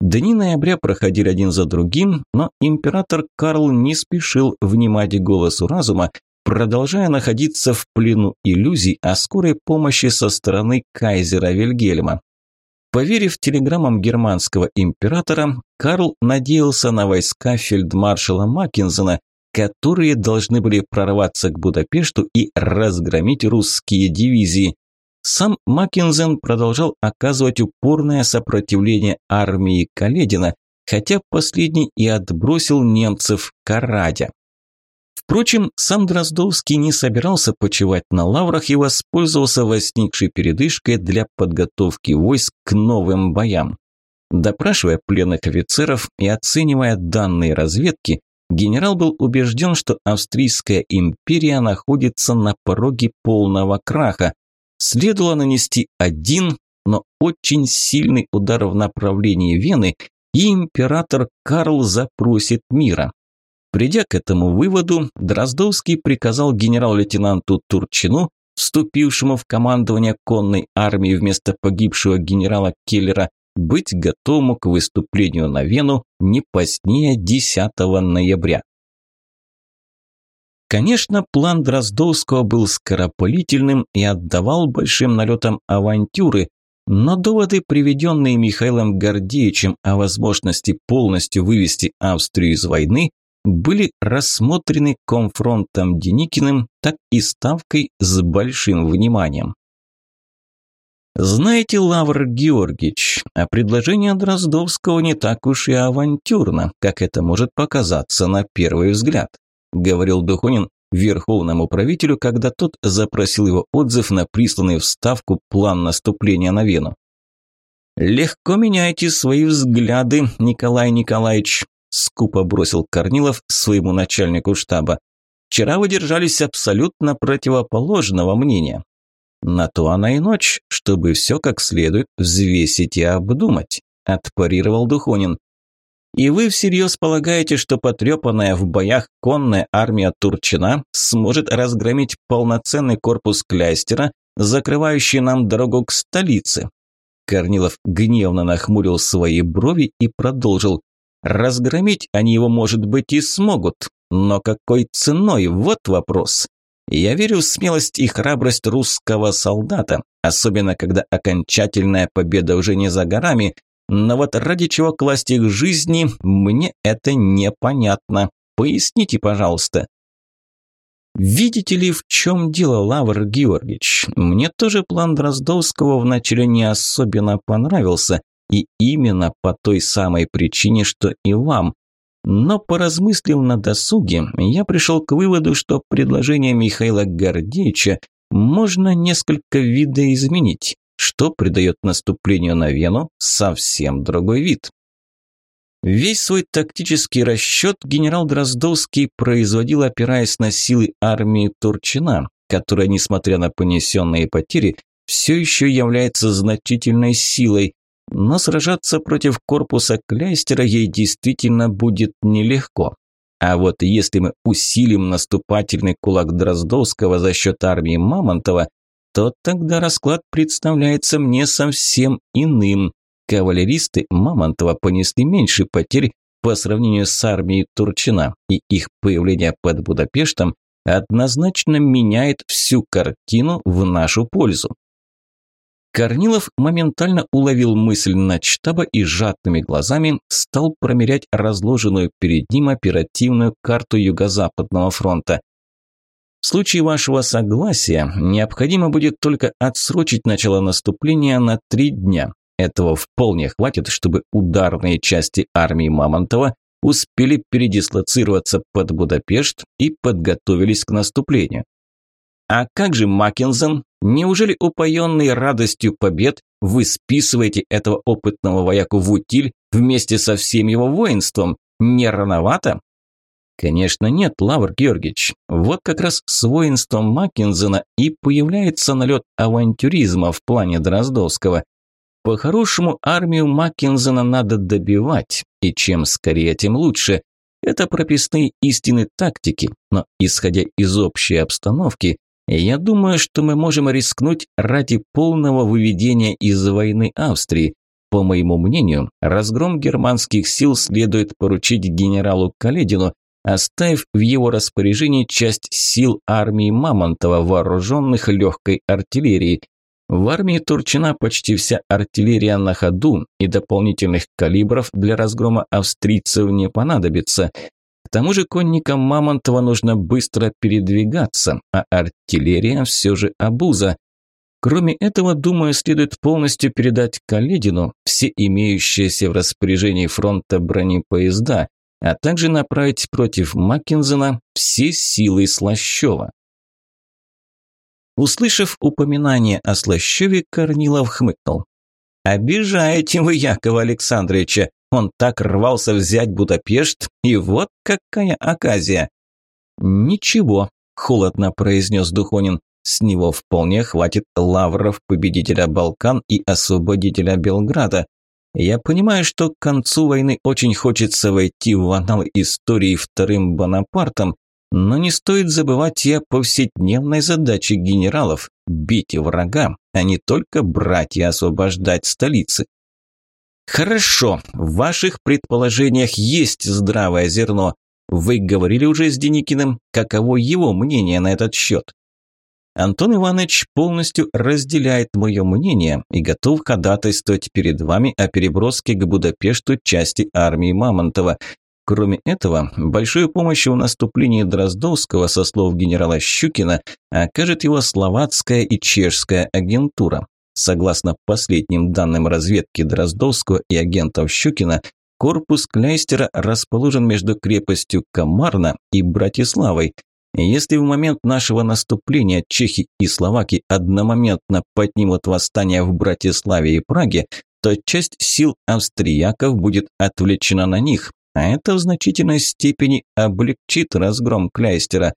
Дни ноября проходили один за другим, но император Карл не спешил внимать голосу разума, продолжая находиться в плену иллюзий о скорой помощи со стороны кайзера Вильгельма. Поверив телеграммам германского императора, Карл надеялся на войска фельдмаршала Маккензена, которые должны были прорваться к Будапешту и разгромить русские дивизии. Сам Маккензен продолжал оказывать упорное сопротивление армии Каледина, хотя последний и отбросил немцев к Араде. Впрочем, сам Дроздовский не собирался почивать на лаврах и воспользовался возникшей передышкой для подготовки войск к новым боям. Допрашивая пленных офицеров и оценивая данные разведки, генерал был убежден, что Австрийская империя находится на пороге полного краха. Следовало нанести один, но очень сильный удар в направлении Вены, и император Карл запросит мира. Придя к этому выводу, Дроздовский приказал генерал-лейтенанту Турчину, вступившему в командование конной армии вместо погибшего генерала Келлера, быть готовым к выступлению на Вену не позднее 10 ноября. Конечно, план Дроздовского был скоропалительным и отдавал большим налетам авантюры, но доводы, приведенные Михаилом Гордеевичем о возможности полностью вывести Австрию из войны, были рассмотрены конфронтом Деникиным, так и ставкой с большим вниманием. Знаете, Лавр Георгиевич, а предложение Дроздовского не так уж и авантюрно, как это может показаться на первый взгляд, говорил Духонин верховному правителю, когда тот запросил его отзыв на присланный в Ставку план наступления на Вену. «Легко меняйте свои взгляды, Николай Николаевич», – скупо бросил Корнилов своему начальнику штаба. «Вчера вы держались абсолютно противоположного мнения. На то она и ночь, чтобы все как следует взвесить и обдумать», – отпарировал Духонин. И вы всерьез полагаете, что потрепанная в боях конная армия Турчина сможет разгромить полноценный корпус Клястера, закрывающий нам дорогу к столице? Корнилов гневно нахмурил свои брови и продолжил. Разгромить они его, может быть, и смогут, но какой ценой? Вот вопрос. Я верю в смелость и храбрость русского солдата, особенно когда окончательная победа уже не за горами, но вот ради чего класть их жизни, мне это непонятно. Поясните, пожалуйста. Видите ли, в чем дело, Лавр Георгиевич? Мне тоже план Дроздовского вначале не особенно понравился, и именно по той самой причине, что и вам. Но поразмыслив на досуге, я пришел к выводу, что предложение Михаила Гордеевича можно несколько видоизменить что придает наступлению на Вену совсем другой вид. Весь свой тактический расчет генерал Дроздовский производил, опираясь на силы армии Турчина, которая, несмотря на понесенные потери, все еще является значительной силой, но сражаться против корпуса Кляйстера ей действительно будет нелегко. А вот если мы усилим наступательный кулак Дроздовского за счет армии Мамонтова, то тогда расклад представляется мне совсем иным. Кавалеристы Мамонтова понесли меньше потерь по сравнению с армией Турчина, и их появление под Будапештом однозначно меняет всю картину в нашу пользу. Корнилов моментально уловил мысль начштаба и сжатыми глазами стал промерять разложенную перед ним оперативную карту Юго-Западного фронта. В случае вашего согласия необходимо будет только отсрочить начало наступления на три дня. Этого вполне хватит, чтобы ударные части армии Мамонтова успели передислоцироваться под Будапешт и подготовились к наступлению. А как же Маккензен? Неужели упоенный радостью побед вы списываете этого опытного вояку в утиль вместе со всем его воинством? Не рановато? Конечно, нет, Лавр Георгиевич. Вот как раз с воинством Маккензена и появляется налет авантюризма в плане Дроздовского. По-хорошему, армию Маккензена надо добивать, и чем скорее, тем лучше. Это прописные истины тактики, но исходя из общей обстановки, я думаю, что мы можем рискнуть ради полного выведения из войны Австрии. По моему мнению, разгром германских сил следует поручить генералу Каледину, оставив в его распоряжении часть сил армии Мамонтова, вооруженных легкой артиллерией. В армии Турчина почти вся артиллерия на ходу, и дополнительных калибров для разгрома австрийцев не понадобится. К тому же конникам Мамонтова нужно быстро передвигаться, а артиллерия все же обуза. Кроме этого, думаю, следует полностью передать Каледину все имеющиеся в распоряжении фронта бронепоезда, а также направить против Маккензена все силы Слащева. Услышав упоминание о Слащеве, Корнилов хмыкнул. «Обижаете вы Якова Александровича. Он так рвался взять Будапешт, и вот какая оказия!» «Ничего», – холодно произнес Духонин. «С него вполне хватит лавров победителя Балкан и освободителя Белграда. Я понимаю, что к концу войны очень хочется войти в анал истории вторым Бонапартом, но не стоит забывать и о повседневной задаче генералов – бить врага, а не только брать и освобождать столицы. Хорошо, в ваших предположениях есть здравое зерно. Вы говорили уже с Деникиным, каково его мнение на этот счет? Антон Иванович полностью разделяет мое мнение и готов ходатайствовать перед вами о переброске к Будапешту части армии Мамонтова. Кроме этого, большую помощь в наступлении Дроздовского, со слов генерала Щукина, окажет его словацкая и чешская агентура. Согласно последним данным разведки Дроздовского и агентов Щукина, корпус Кляйстера расположен между крепостью Комарна и Братиславой – если в момент нашего наступления чехи и словаки одномоментно поднимут восстание в Братиславе и Праге, то часть сил австрияков будет отвлечена на них, а это в значительной степени облегчит разгром Кляйстера.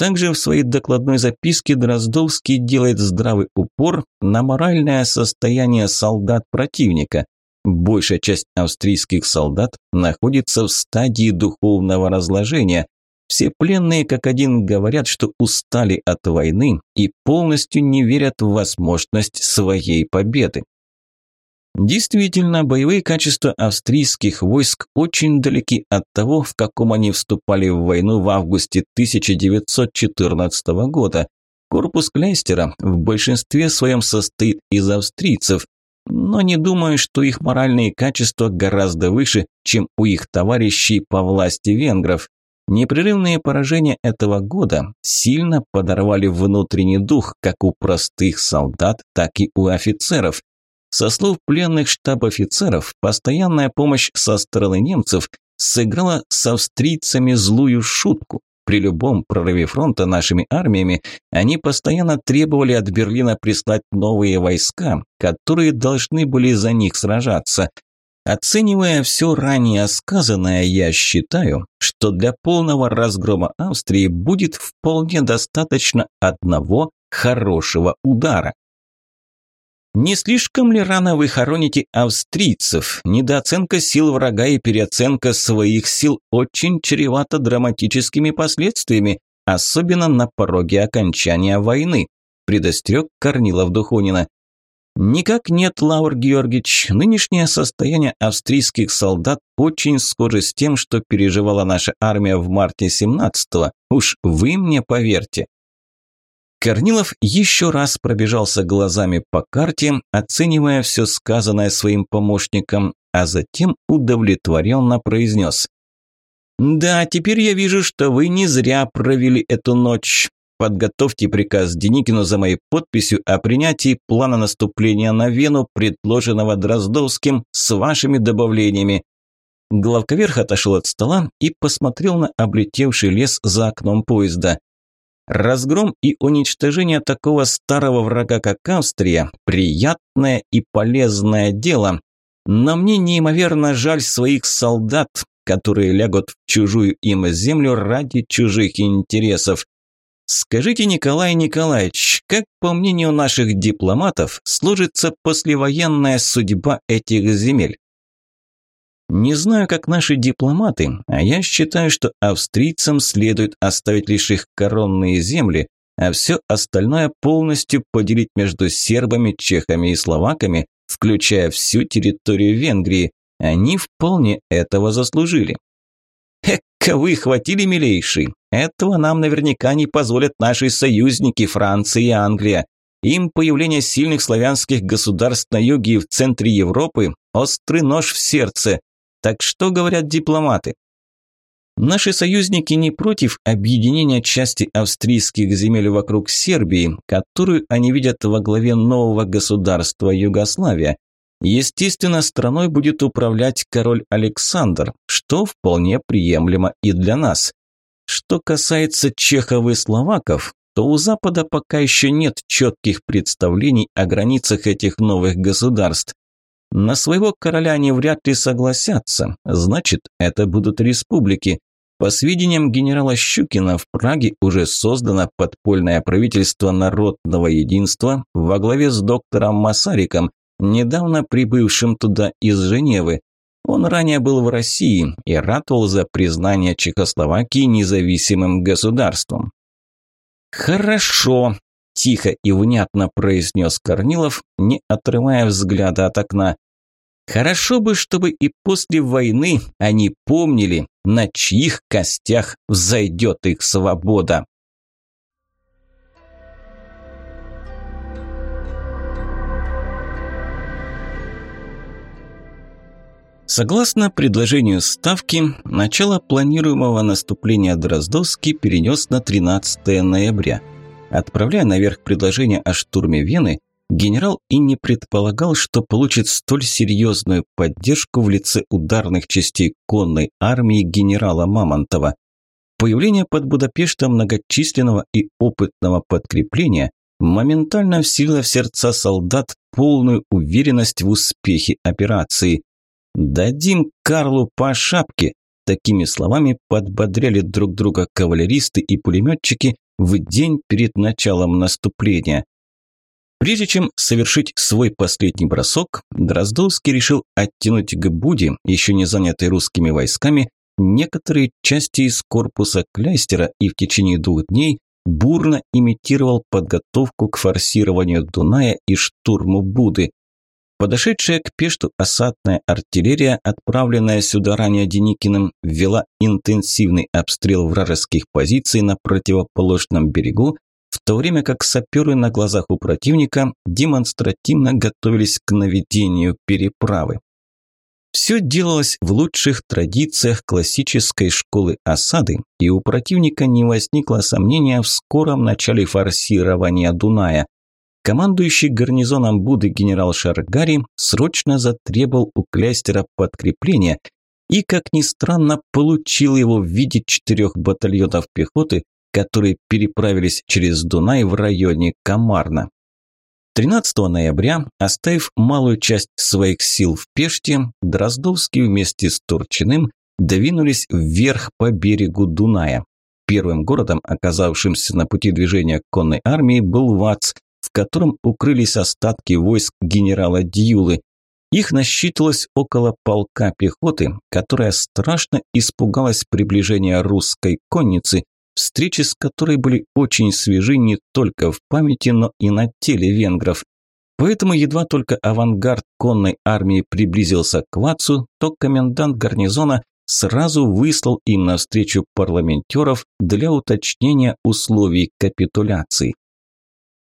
Также в своей докладной записке Дроздовский делает здравый упор на моральное состояние солдат противника. Большая часть австрийских солдат находится в стадии духовного разложения, все пленные как один говорят, что устали от войны и полностью не верят в возможность своей победы. Действительно, боевые качества австрийских войск очень далеки от того, в каком они вступали в войну в августе 1914 года. Корпус Кляйстера в большинстве своем состоит из австрийцев, но не думаю, что их моральные качества гораздо выше, чем у их товарищей по власти венгров. Непрерывные поражения этого года сильно подорвали внутренний дух как у простых солдат, так и у офицеров. Со слов пленных штаб-офицеров, постоянная помощь со стороны немцев сыграла с австрийцами злую шутку. При любом прорыве фронта нашими армиями они постоянно требовали от Берлина прислать новые войска, которые должны были за них сражаться. Оценивая все ранее сказанное, я считаю, что для полного разгрома Австрии будет вполне достаточно одного хорошего удара. Не слишком ли рано вы хороните австрийцев? Недооценка сил врага и переоценка своих сил очень чревата драматическими последствиями, особенно на пороге окончания войны, предостерег Корнилов Духонина. Никак нет, Лаур Георгиевич. Нынешнее состояние австрийских солдат очень схоже с тем, что переживала наша армия в марте 17-го. Уж вы мне поверьте. Корнилов еще раз пробежался глазами по карте, оценивая все сказанное своим помощником, а затем удовлетворенно произнес. «Да, теперь я вижу, что вы не зря провели эту ночь. Подготовьте приказ Деникину за моей подписью о принятии плана наступления на Вену, предложенного Дроздовским, с вашими добавлениями. Главковерх отошел от стола и посмотрел на облетевший лес за окном поезда. Разгром и уничтожение такого старого врага, как Австрия, приятное и полезное дело. Но мне неимоверно жаль своих солдат, которые лягут в чужую им землю ради чужих интересов. Скажите, Николай Николаевич, как по мнению наших дипломатов сложится послевоенная судьба этих земель? Не знаю, как наши дипломаты, а я считаю, что австрийцам следует оставить лишь их коронные земли, а все остальное полностью поделить между сербами, чехами и словаками, включая всю территорию Венгрии. Они вполне этого заслужили. Эка вы хватили, милейший. Этого нам наверняка не позволят наши союзники Франция и Англия. Им появление сильных славянских государств на юге и в центре Европы – острый нож в сердце. Так что говорят дипломаты? Наши союзники не против объединения части австрийских земель вокруг Сербии, которую они видят во главе нового государства Югославия. Естественно, страной будет управлять король Александр, что вполне приемлемо и для нас. Что касается чехов и словаков, то у Запада пока еще нет четких представлений о границах этих новых государств. На своего короля они вряд ли согласятся, значит, это будут республики. По сведениям генерала Щукина, в Праге уже создано подпольное правительство народного единства во главе с доктором Масариком, недавно прибывшим туда из Женевы. Он ранее был в России и ратовал за признание Чехословакии независимым государством. «Хорошо», – тихо и внятно произнес Корнилов, не отрывая взгляда от окна. «Хорошо бы, чтобы и после войны они помнили, на чьих костях взойдет их свобода». Согласно предложению Ставки, начало планируемого наступления Дроздовский перенес на 13 ноября. Отправляя наверх предложение о штурме Вены, генерал и не предполагал, что получит столь серьезную поддержку в лице ударных частей конной армии генерала Мамонтова. Появление под Будапештом многочисленного и опытного подкрепления моментально вселило в сердца солдат полную уверенность в успехе операции. «Дадим Карлу по шапке!» Такими словами подбодряли друг друга кавалеристы и пулеметчики в день перед началом наступления. Прежде чем совершить свой последний бросок, Дроздовский решил оттянуть к Буде, еще не занятой русскими войсками, некоторые части из корпуса Кляйстера и в течение двух дней бурно имитировал подготовку к форсированию Дуная и штурму Буды. Подошедшая к Пешту осадная артиллерия, отправленная сюда ранее Деникиным, вела интенсивный обстрел вражеских позиций на противоположном берегу, в то время как саперы на глазах у противника демонстративно готовились к наведению переправы. Все делалось в лучших традициях классической школы осады, и у противника не возникло сомнения в скором начале форсирования Дуная – Командующий гарнизоном Буды генерал Шаргари срочно затребовал у Клястера подкрепления и, как ни странно, получил его в виде четырех батальонов пехоты, которые переправились через Дунай в районе Камарна. 13 ноября, оставив малую часть своих сил в Пеште, Дроздовский вместе с Турчиным двинулись вверх по берегу Дуная. Первым городом, оказавшимся на пути движения конной армии, был Вац, в котором укрылись остатки войск генерала Дьюлы. Их насчитывалось около полка пехоты, которая страшно испугалась приближения русской конницы, встречи с которой были очень свежи не только в памяти, но и на теле венгров. Поэтому едва только авангард конной армии приблизился к Вацу, то комендант гарнизона сразу выслал им навстречу парламентеров для уточнения условий капитуляции.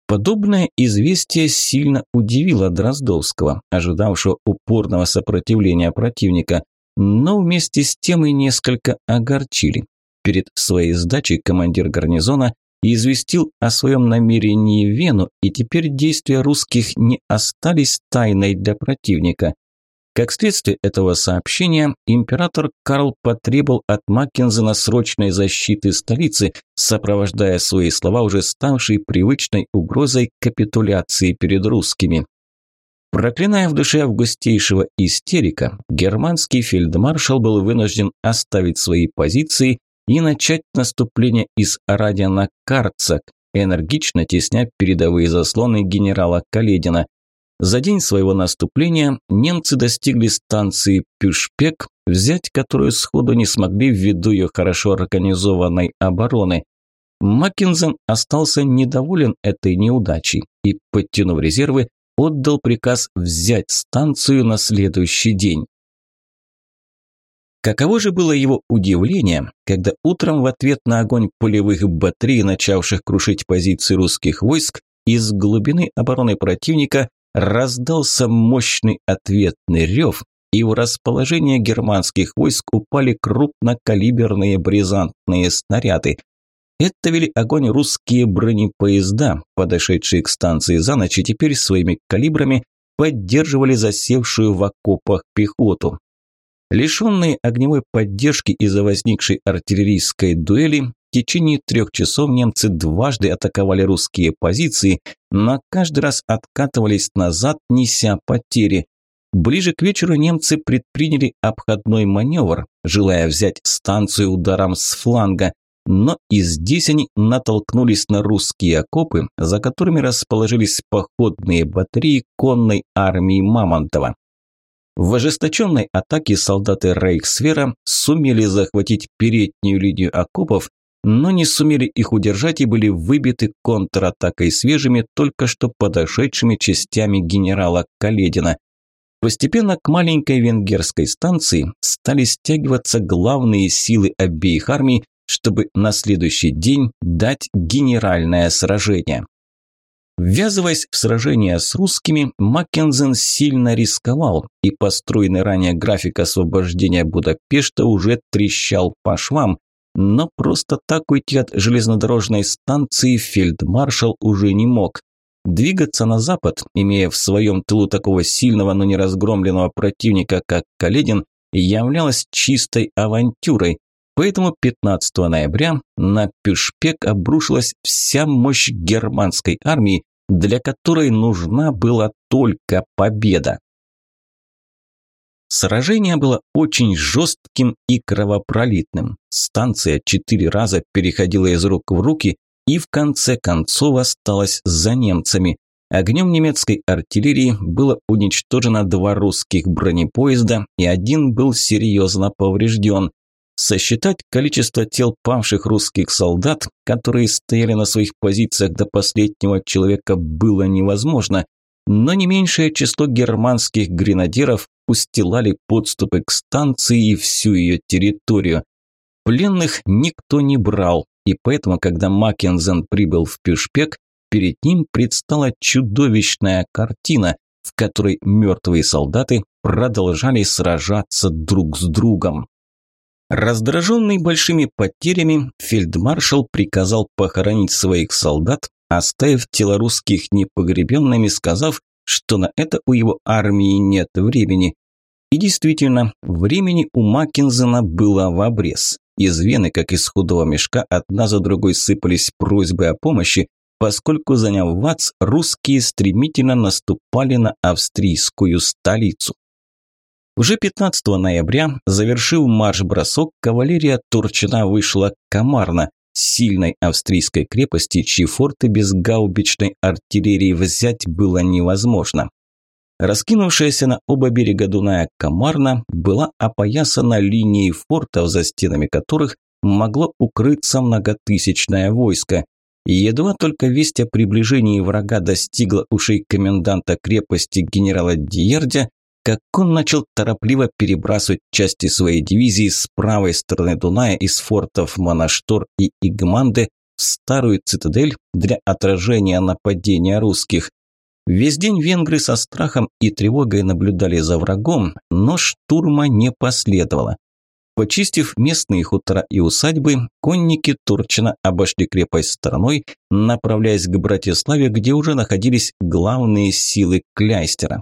Подобное известие сильно удивило Дроздовского, ожидавшего упорного сопротивления противника, но вместе с тем и несколько огорчили. Перед своей сдачей командир гарнизона известил о своем намерении Вену, и теперь действия русских не остались тайной для противника. Как следствие этого сообщения, император Карл потребовал от Маккензена срочной защиты столицы, сопровождая свои слова уже ставшей привычной угрозой капитуляции перед русскими. Проклиная в душе августейшего истерика, германский фельдмаршал был вынужден оставить свои позиции и начать наступление из Арадия на Карцак, энергично тесня передовые заслоны генерала Каледина. За день своего наступления немцы достигли станции Пюшпек, взять которую сходу не смогли ввиду ее хорошо организованной обороны. Маккензен остался недоволен этой неудачей и, подтянув резервы, отдал приказ взять станцию на следующий день. Каково же было его удивление, когда утром в ответ на огонь полевых батарей, начавших крушить позиции русских войск, из глубины обороны противника раздался мощный ответный рев, и в расположение германских войск упали крупнокалиберные бризантные снаряды. Это вели огонь русские бронепоезда, подошедшие к станции за ночь и теперь своими калибрами поддерживали засевшую в окопах пехоту. Лишенные огневой поддержки из-за возникшей артиллерийской дуэли, течение трех часов немцы дважды атаковали русские позиции, но каждый раз откатывались назад, неся потери. Ближе к вечеру немцы предприняли обходной маневр, желая взять станцию ударом с фланга. но и здесь они натолкнулись на русские окопы, за которыми расположились походные батареи конной армии Мамонтова. В ожесточенной атаке солдаты Рейхсвера сумели захватить переднюю линию окопов, но не сумели их удержать и были выбиты контратакой свежими, только что подошедшими частями генерала Каледина. Постепенно к маленькой венгерской станции стали стягиваться главные силы обеих армий, чтобы на следующий день дать генеральное сражение. Ввязываясь в сражение с русскими, Маккензен сильно рисковал, и построенный ранее график освобождения Будапешта уже трещал по швам, но просто так уйти от железнодорожной станции фельдмаршал уже не мог. Двигаться на запад, имея в своем тылу такого сильного, но не разгромленного противника, как Каледин, являлось чистой авантюрой, Поэтому 15 ноября на Пюшпек обрушилась вся мощь германской армии, для которой нужна была только победа. Сражение было очень жестким и кровопролитным. Станция четыре раза переходила из рук в руки и в конце концов осталась за немцами. Огнем немецкой артиллерии было уничтожено два русских бронепоезда и один был серьезно поврежден. Сосчитать количество тел павших русских солдат, которые стояли на своих позициях до последнего человека, было невозможно, но не меньшее число германских гренадеров устилали подступы к станции и всю ее территорию. Пленных никто не брал, и поэтому, когда Маккензен прибыл в Пюшпек, перед ним предстала чудовищная картина, в которой мертвые солдаты продолжали сражаться друг с другом. Раздраженный большими потерями, фельдмаршал приказал похоронить своих солдат, оставив тела русских непогребенными, сказав, что на это у его армии нет времени. И действительно, времени у Маккензена было в обрез. Из Вены, как из худого мешка, одна за другой сыпались просьбы о помощи, поскольку, заняв Вац, русские стремительно наступали на австрийскую столицу. Уже 15 ноября, завершив марш-бросок, кавалерия Турчина вышла к Комарно, сильной австрийской крепости, чьи форты без гаубичной артиллерии взять было невозможно. Раскинувшаяся на оба берега Дуная Комарна была опоясана линией фортов, за стенами которых могло укрыться многотысячное войско. Едва только весть о приближении врага достигла ушей коменданта крепости генерала Диердя, как он начал торопливо перебрасывать части своей дивизии с правой стороны Дуная из фортов Монаштор и Игманды в старую цитадель для отражения нападения русских. Весь день венгры со страхом и тревогой наблюдали за врагом, но штурма не последовало. Почистив местные хутора и усадьбы, конники Турчина обошли крепость стороной, направляясь к Братиславе, где уже находились главные силы Кляйстера.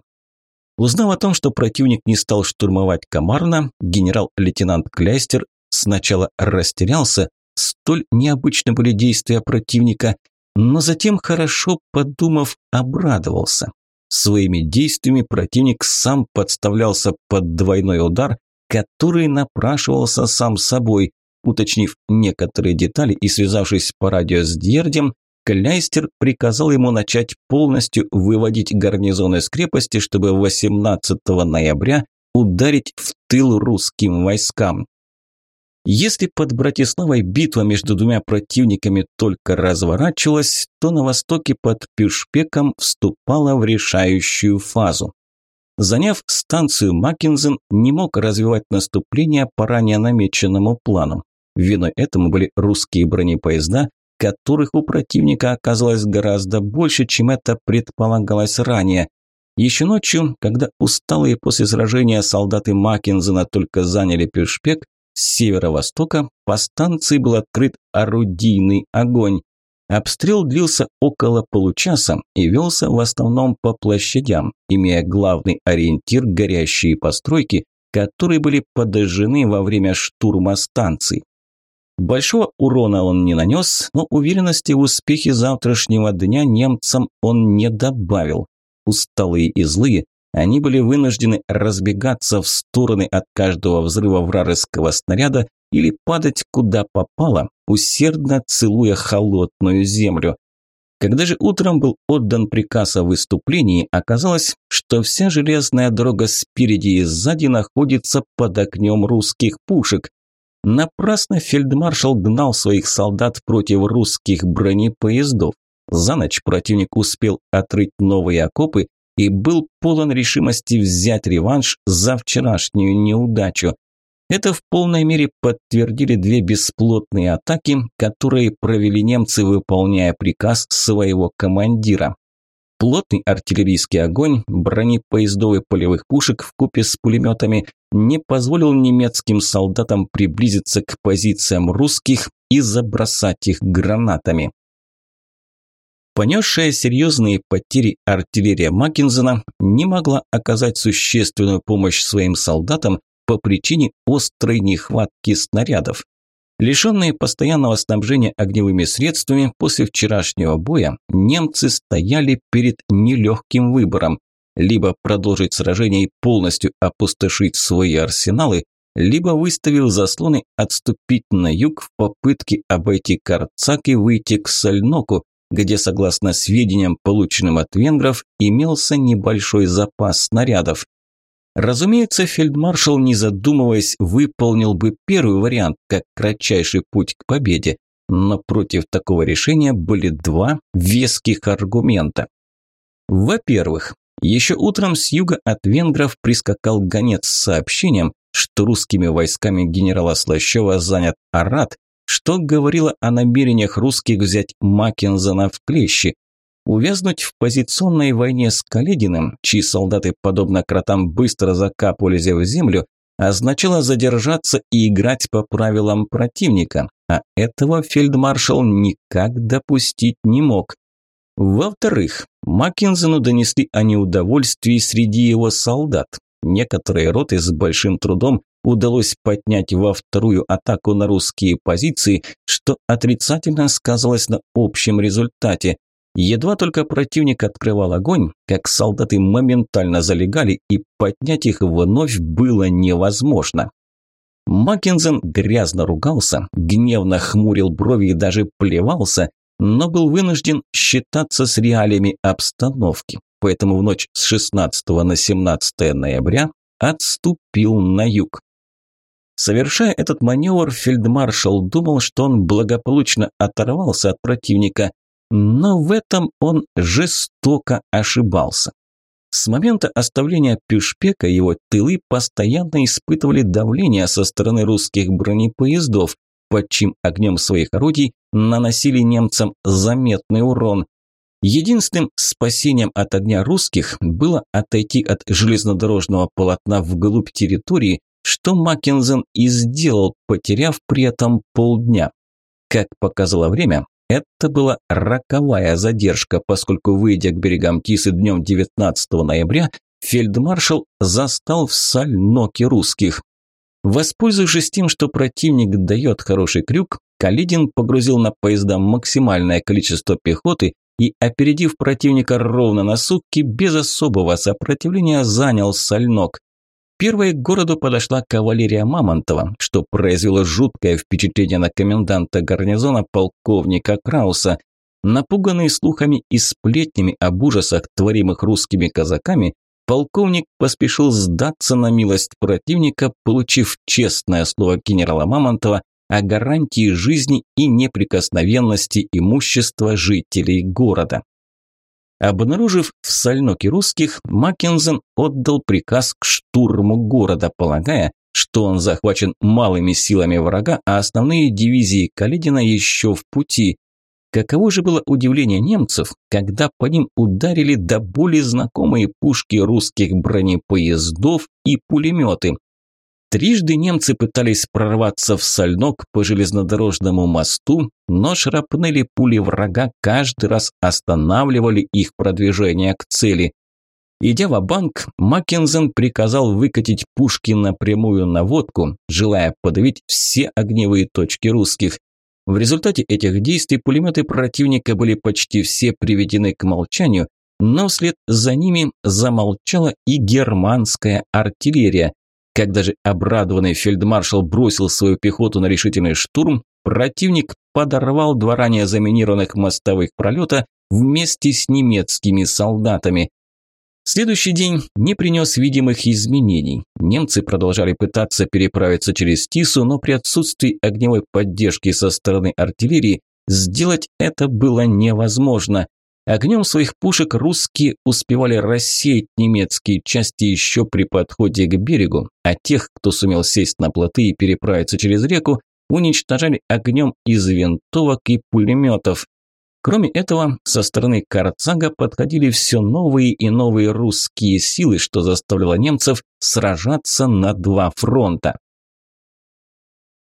Узнав о том, что противник не стал штурмовать Комарна, генерал-лейтенант Кляйстер сначала растерялся, столь необычны были действия противника, но затем, хорошо подумав, обрадовался. Своими действиями противник сам подставлялся под двойной удар, который напрашивался сам собой. Уточнив некоторые детали и связавшись по радио с Дьердем, Кляйстер приказал ему начать полностью выводить гарнизон из крепости, чтобы 18 ноября ударить в тыл русским войскам. Если под Братиславой битва между двумя противниками только разворачивалась, то на востоке под Пюшпеком вступала в решающую фазу. Заняв станцию Маккензен, не мог развивать наступление по ранее намеченному плану. Виной этому были русские бронепоезда, которых у противника оказалось гораздо больше, чем это предполагалось ранее. Еще ночью, когда усталые после сражения солдаты Маккензена только заняли Пюшпек, с северо-востока по станции был открыт орудийный огонь. Обстрел длился около получаса и велся в основном по площадям, имея главный ориентир горящие постройки, которые были подожжены во время штурма станций. Большого урона он не нанес, но уверенности в успехе завтрашнего дня немцам он не добавил. Усталые и злые, они были вынуждены разбегаться в стороны от каждого взрыва вражеского снаряда или падать куда попало, усердно целуя холодную землю. Когда же утром был отдан приказ о выступлении, оказалось, что вся железная дорога спереди и сзади находится под огнем русских пушек. Напрасно фельдмаршал гнал своих солдат против русских бронепоездов. За ночь противник успел отрыть новые окопы и был полон решимости взять реванш за вчерашнюю неудачу. Это в полной мере подтвердили две бесплотные атаки, которые провели немцы, выполняя приказ своего командира. Плотный артиллерийский огонь, бронепоездов и полевых пушек в купе с пулеметами не позволил немецким солдатам приблизиться к позициям русских и забросать их гранатами. Понесшая серьезные потери артиллерия Маккензена не могла оказать существенную помощь своим солдатам по причине острой нехватки снарядов. Лишенные постоянного снабжения огневыми средствами после вчерашнего боя, немцы стояли перед нелегким выбором – либо продолжить сражение и полностью опустошить свои арсеналы, либо, выставив заслоны, отступить на юг в попытке обойти Карцак и выйти к Сальноку, где, согласно сведениям, полученным от венгров, имелся небольшой запас снарядов. Разумеется, фельдмаршал, не задумываясь, выполнил бы первый вариант как кратчайший путь к победе, но против такого решения были два веских аргумента. Во-первых, еще утром с юга от венгров прискакал гонец с сообщением, что русскими войсками генерала Слащева занят Арат, что говорило о намерениях русских взять Маккензена в клещи, Увязнуть в позиционной войне с Калединым, чьи солдаты, подобно кротам, быстро закапывались в землю, означало задержаться и играть по правилам противника, а этого фельдмаршал никак допустить не мог. Во-вторых, Маккензену донесли о неудовольствии среди его солдат. Некоторые роты с большим трудом удалось поднять во вторую атаку на русские позиции, что отрицательно сказалось на общем результате. Едва только противник открывал огонь, как солдаты моментально залегали, и поднять их вновь было невозможно. Маккензен грязно ругался, гневно хмурил брови и даже плевался, но был вынужден считаться с реалиями обстановки, поэтому в ночь с 16 на 17 ноября отступил на юг. Совершая этот маневр, фельдмаршал думал, что он благополучно оторвался от противника, но в этом он жестоко ошибался. С момента оставления Пюшпека его тылы постоянно испытывали давление со стороны русских бронепоездов, под чьим огнем своих орудий наносили немцам заметный урон. Единственным спасением от огня русских было отойти от железнодорожного полотна вглубь территории, что Маккензен и сделал, потеряв при этом полдня. Как показало время, это была роковая задержка, поскольку, выйдя к берегам Тисы днем 19 ноября, фельдмаршал застал в сальноке русских. Воспользовавшись тем, что противник дает хороший крюк, Калидин погрузил на поезда максимальное количество пехоты и, опередив противника ровно на сутки, без особого сопротивления занял Сальнок. Первой к городу подошла кавалерия Мамонтова, что произвело жуткое впечатление на коменданта гарнизона полковника Крауса. Напуганный слухами и сплетнями об ужасах, творимых русскими казаками, полковник поспешил сдаться на милость противника, получив честное слово генерала Мамонтова о гарантии жизни и неприкосновенности имущества жителей города. Обнаружив в Сальноке русских, Маккензен отдал приказ к штурму города, полагая, что он захвачен малыми силами врага, а основные дивизии Каледина еще в пути. Каково же было удивление немцев, когда по ним ударили до боли знакомые пушки русских бронепоездов и пулеметы. Трижды немцы пытались прорваться в Сальнок по железнодорожному мосту, но шрапнели пули врага каждый раз останавливали их продвижение к цели. Идя в банк Маккензен приказал выкатить пушки на прямую наводку, желая подавить все огневые точки русских. В результате этих действий пулеметы противника были почти все приведены к молчанию, но вслед за ними замолчала и германская артиллерия. Когда же обрадованный фельдмаршал бросил свою пехоту на решительный штурм, противник подорвал два ранее заминированных мостовых пролета вместе с немецкими солдатами. Следующий день не принес видимых изменений. Немцы продолжали пытаться переправиться через Тису, но при отсутствии огневой поддержки со стороны артиллерии сделать это было невозможно. Огнем своих пушек русские успевали рассеять немецкие части еще при подходе к берегу, а тех, кто сумел сесть на плоты и переправиться через реку, уничтожали огнем из винтовок и пулеметов. Кроме этого, со стороны Карцага подходили все новые и новые русские силы, что заставляло немцев сражаться на два фронта.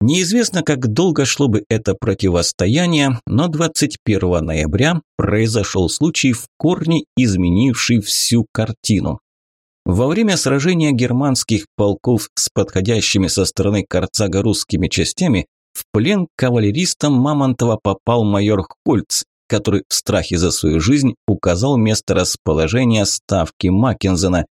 Неизвестно, как долго шло бы это противостояние, но 21 ноября произошел случай в корне изменивший всю картину. Во время сражения германских полков с подходящими со стороны Карцага русскими частями в плен кавалеристам Мамонтова попал майор Хольц, который в страхе за свою жизнь указал место расположения ставки Маккензена.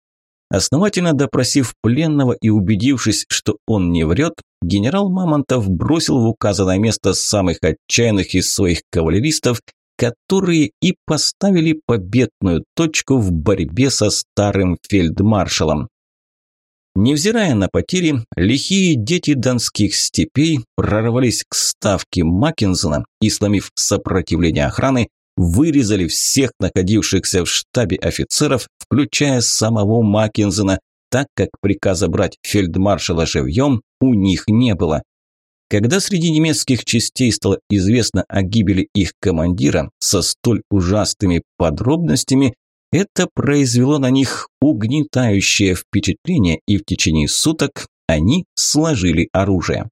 Основательно допросив пленного и убедившись, что он не врет, генерал Мамонтов бросил в указанное место самых отчаянных из своих кавалеристов, которые и поставили победную точку в борьбе со старым фельдмаршалом. Невзирая на потери, лихие дети донских степей прорвались к ставке Маккензена и, сломив сопротивление охраны, вырезали всех находившихся в штабе офицеров, включая самого Маккензена, так как приказа брать фельдмаршала живьем у них не было. Когда среди немецких частей стало известно о гибели их командира со столь ужасными подробностями, это произвело на них угнетающее впечатление, и в течение суток они сложили оружие.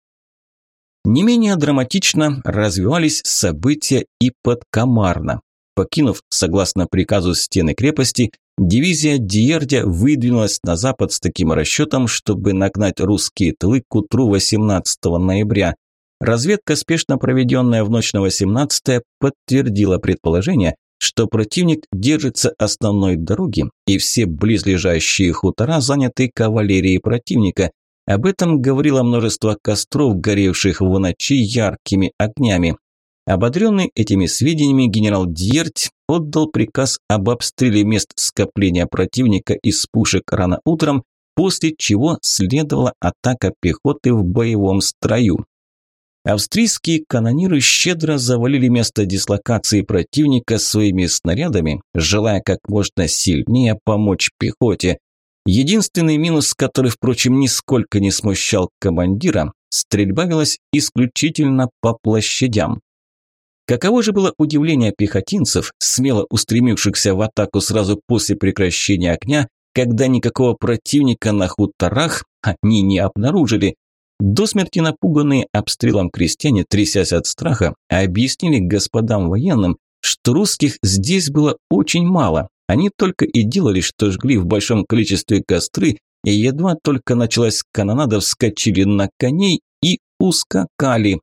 Не менее драматично развивались события и под Камарно. Покинув, согласно приказу стены крепости, дивизия Диердя выдвинулась на запад с таким расчетом, чтобы нагнать русские тылы к утру 18 ноября. Разведка, спешно проведенная в ночь на 18 подтвердила предположение, что противник держится основной дороги, и все близлежащие хутора заняты кавалерией противника. Об этом говорило множество костров, горевших в ночи яркими огнями. Ободренный этими сведениями генерал Дьерть отдал приказ об обстреле мест скопления противника из пушек рано утром, после чего следовала атака пехоты в боевом строю. Австрийские канониры щедро завалили место дислокации противника своими снарядами, желая как можно сильнее помочь пехоте. Единственный минус, который, впрочем, нисколько не смущал командира, стрельба велась исключительно по площадям. Каково же было удивление пехотинцев, смело устремившихся в атаку сразу после прекращения огня, когда никакого противника на хуторах они не обнаружили, до смерти напуганные обстрелом крестьяне, трясясь от страха, объяснили господам военным, что русских здесь было очень мало. Они только и делали, что жгли в большом количестве костры, и едва только началась канонада, вскочили на коней и ускакали.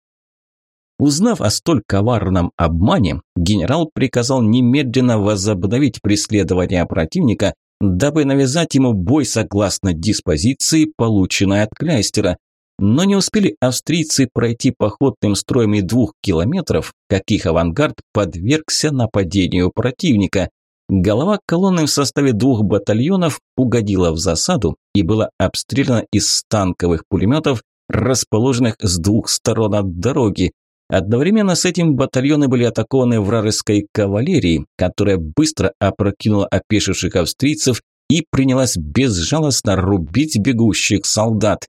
Узнав о столь коварном обмане, генерал приказал немедленно возобновить преследование противника, дабы навязать ему бой согласно диспозиции, полученной от Кляйстера. Но не успели австрийцы пройти походным строем и двух километров, как их авангард подвергся нападению противника. Голова колонны в составе двух батальонов угодила в засаду и была обстреляна из танковых пулеметов, расположенных с двух сторон от дороги. Одновременно с этим батальоны были атакованы вражеской кавалерией, которая быстро опрокинула опешивших австрийцев и принялась безжалостно рубить бегущих солдат.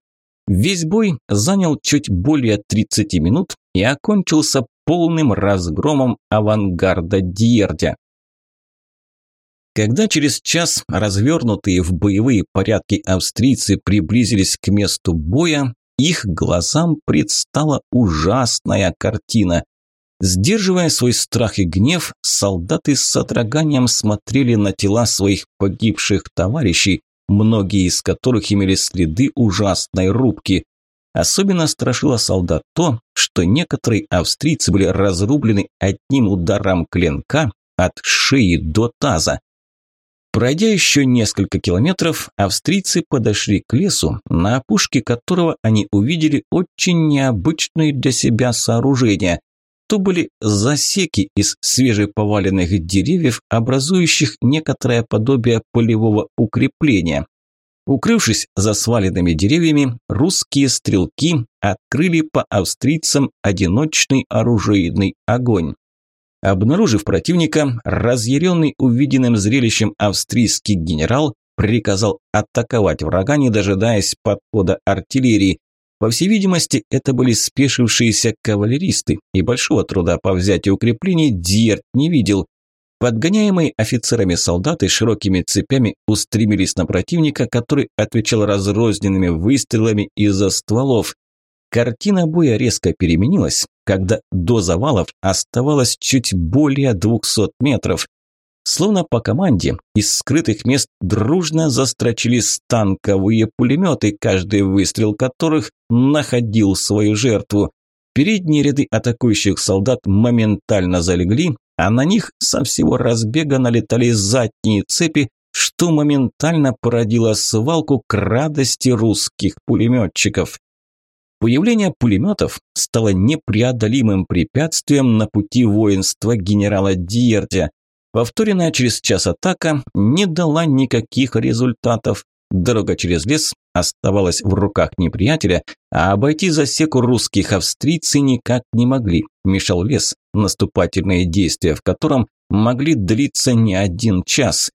Весь бой занял чуть более 30 минут и окончился полным разгромом авангарда Диердя. Когда через час развернутые в боевые порядки австрийцы приблизились к месту боя, их глазам предстала ужасная картина. Сдерживая свой страх и гнев, солдаты с содроганием смотрели на тела своих погибших товарищей, многие из которых имели следы ужасной рубки. Особенно страшило солдат то, что некоторые австрийцы были разрублены одним ударом клинка от шеи до таза. Пройдя еще несколько километров, австрийцы подошли к лесу, на опушке которого они увидели очень необычные для себя сооружения. То были засеки из свежеповаленных деревьев, образующих некоторое подобие полевого укрепления. Укрывшись за сваленными деревьями, русские стрелки открыли по австрийцам одиночный оружейный огонь. Обнаружив противника, разъяренный увиденным зрелищем австрийский генерал приказал атаковать врага, не дожидаясь подхода артиллерии. По всей видимости, это были спешившиеся кавалеристы, и большого труда по взятию укреплений Диерт не видел. Подгоняемые офицерами солдаты широкими цепями устремились на противника, который отвечал разрозненными выстрелами из-за стволов. Картина боя резко переменилась, когда до завалов оставалось чуть более 200 метров. Словно по команде, из скрытых мест дружно застрочили станковые пулеметы, каждый выстрел которых находил свою жертву. Передние ряды атакующих солдат моментально залегли, а на них со всего разбега налетали задние цепи, что моментально породило свалку к радости русских пулеметчиков. Появление пулеметов стало непреодолимым препятствием на пути воинства генерала Диердя. Повторенная через час атака не дала никаких результатов. Дорога через лес оставалась в руках неприятеля, а обойти засеку русских австрийцы никак не могли. Мешал лес, наступательные действия в котором могли длиться не один час.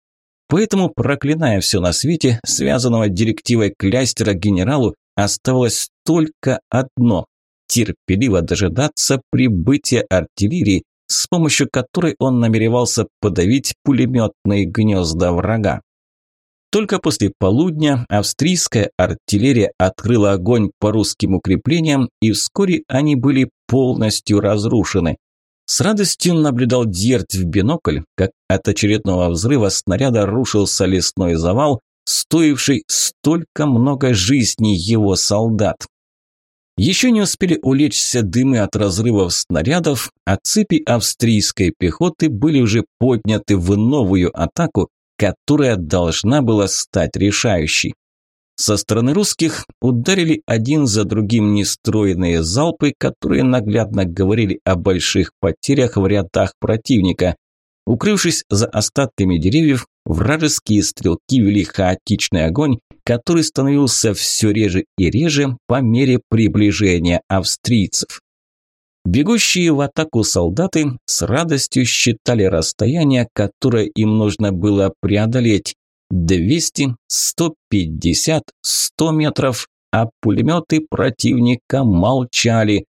Поэтому, проклиная все на свете, связанного директивой Клястера генералу, Оставалось только одно – терпеливо дожидаться прибытия артиллерии, с помощью которой он намеревался подавить пулеметные гнезда врага. Только после полудня австрийская артиллерия открыла огонь по русским укреплениям, и вскоре они были полностью разрушены. С радостью наблюдал Дьерт в бинокль, как от очередного взрыва снаряда рушился лесной завал, стоивший столько много жизней его солдат. Еще не успели улечься дымы от разрывов снарядов, а цепи австрийской пехоты были уже подняты в новую атаку, которая должна была стать решающей. Со стороны русских ударили один за другим нестроенные залпы, которые наглядно говорили о больших потерях в рядах противника. Укрывшись за остатками деревьев, Вражеские стрелки вели хаотичный огонь, который становился все реже и реже по мере приближения австрийцев. Bегущие в атаку солдаты с радостью считали расстояние, которое им нужно было преодолеть. 200, 150, 100 метров, а пулеметы противника молчали.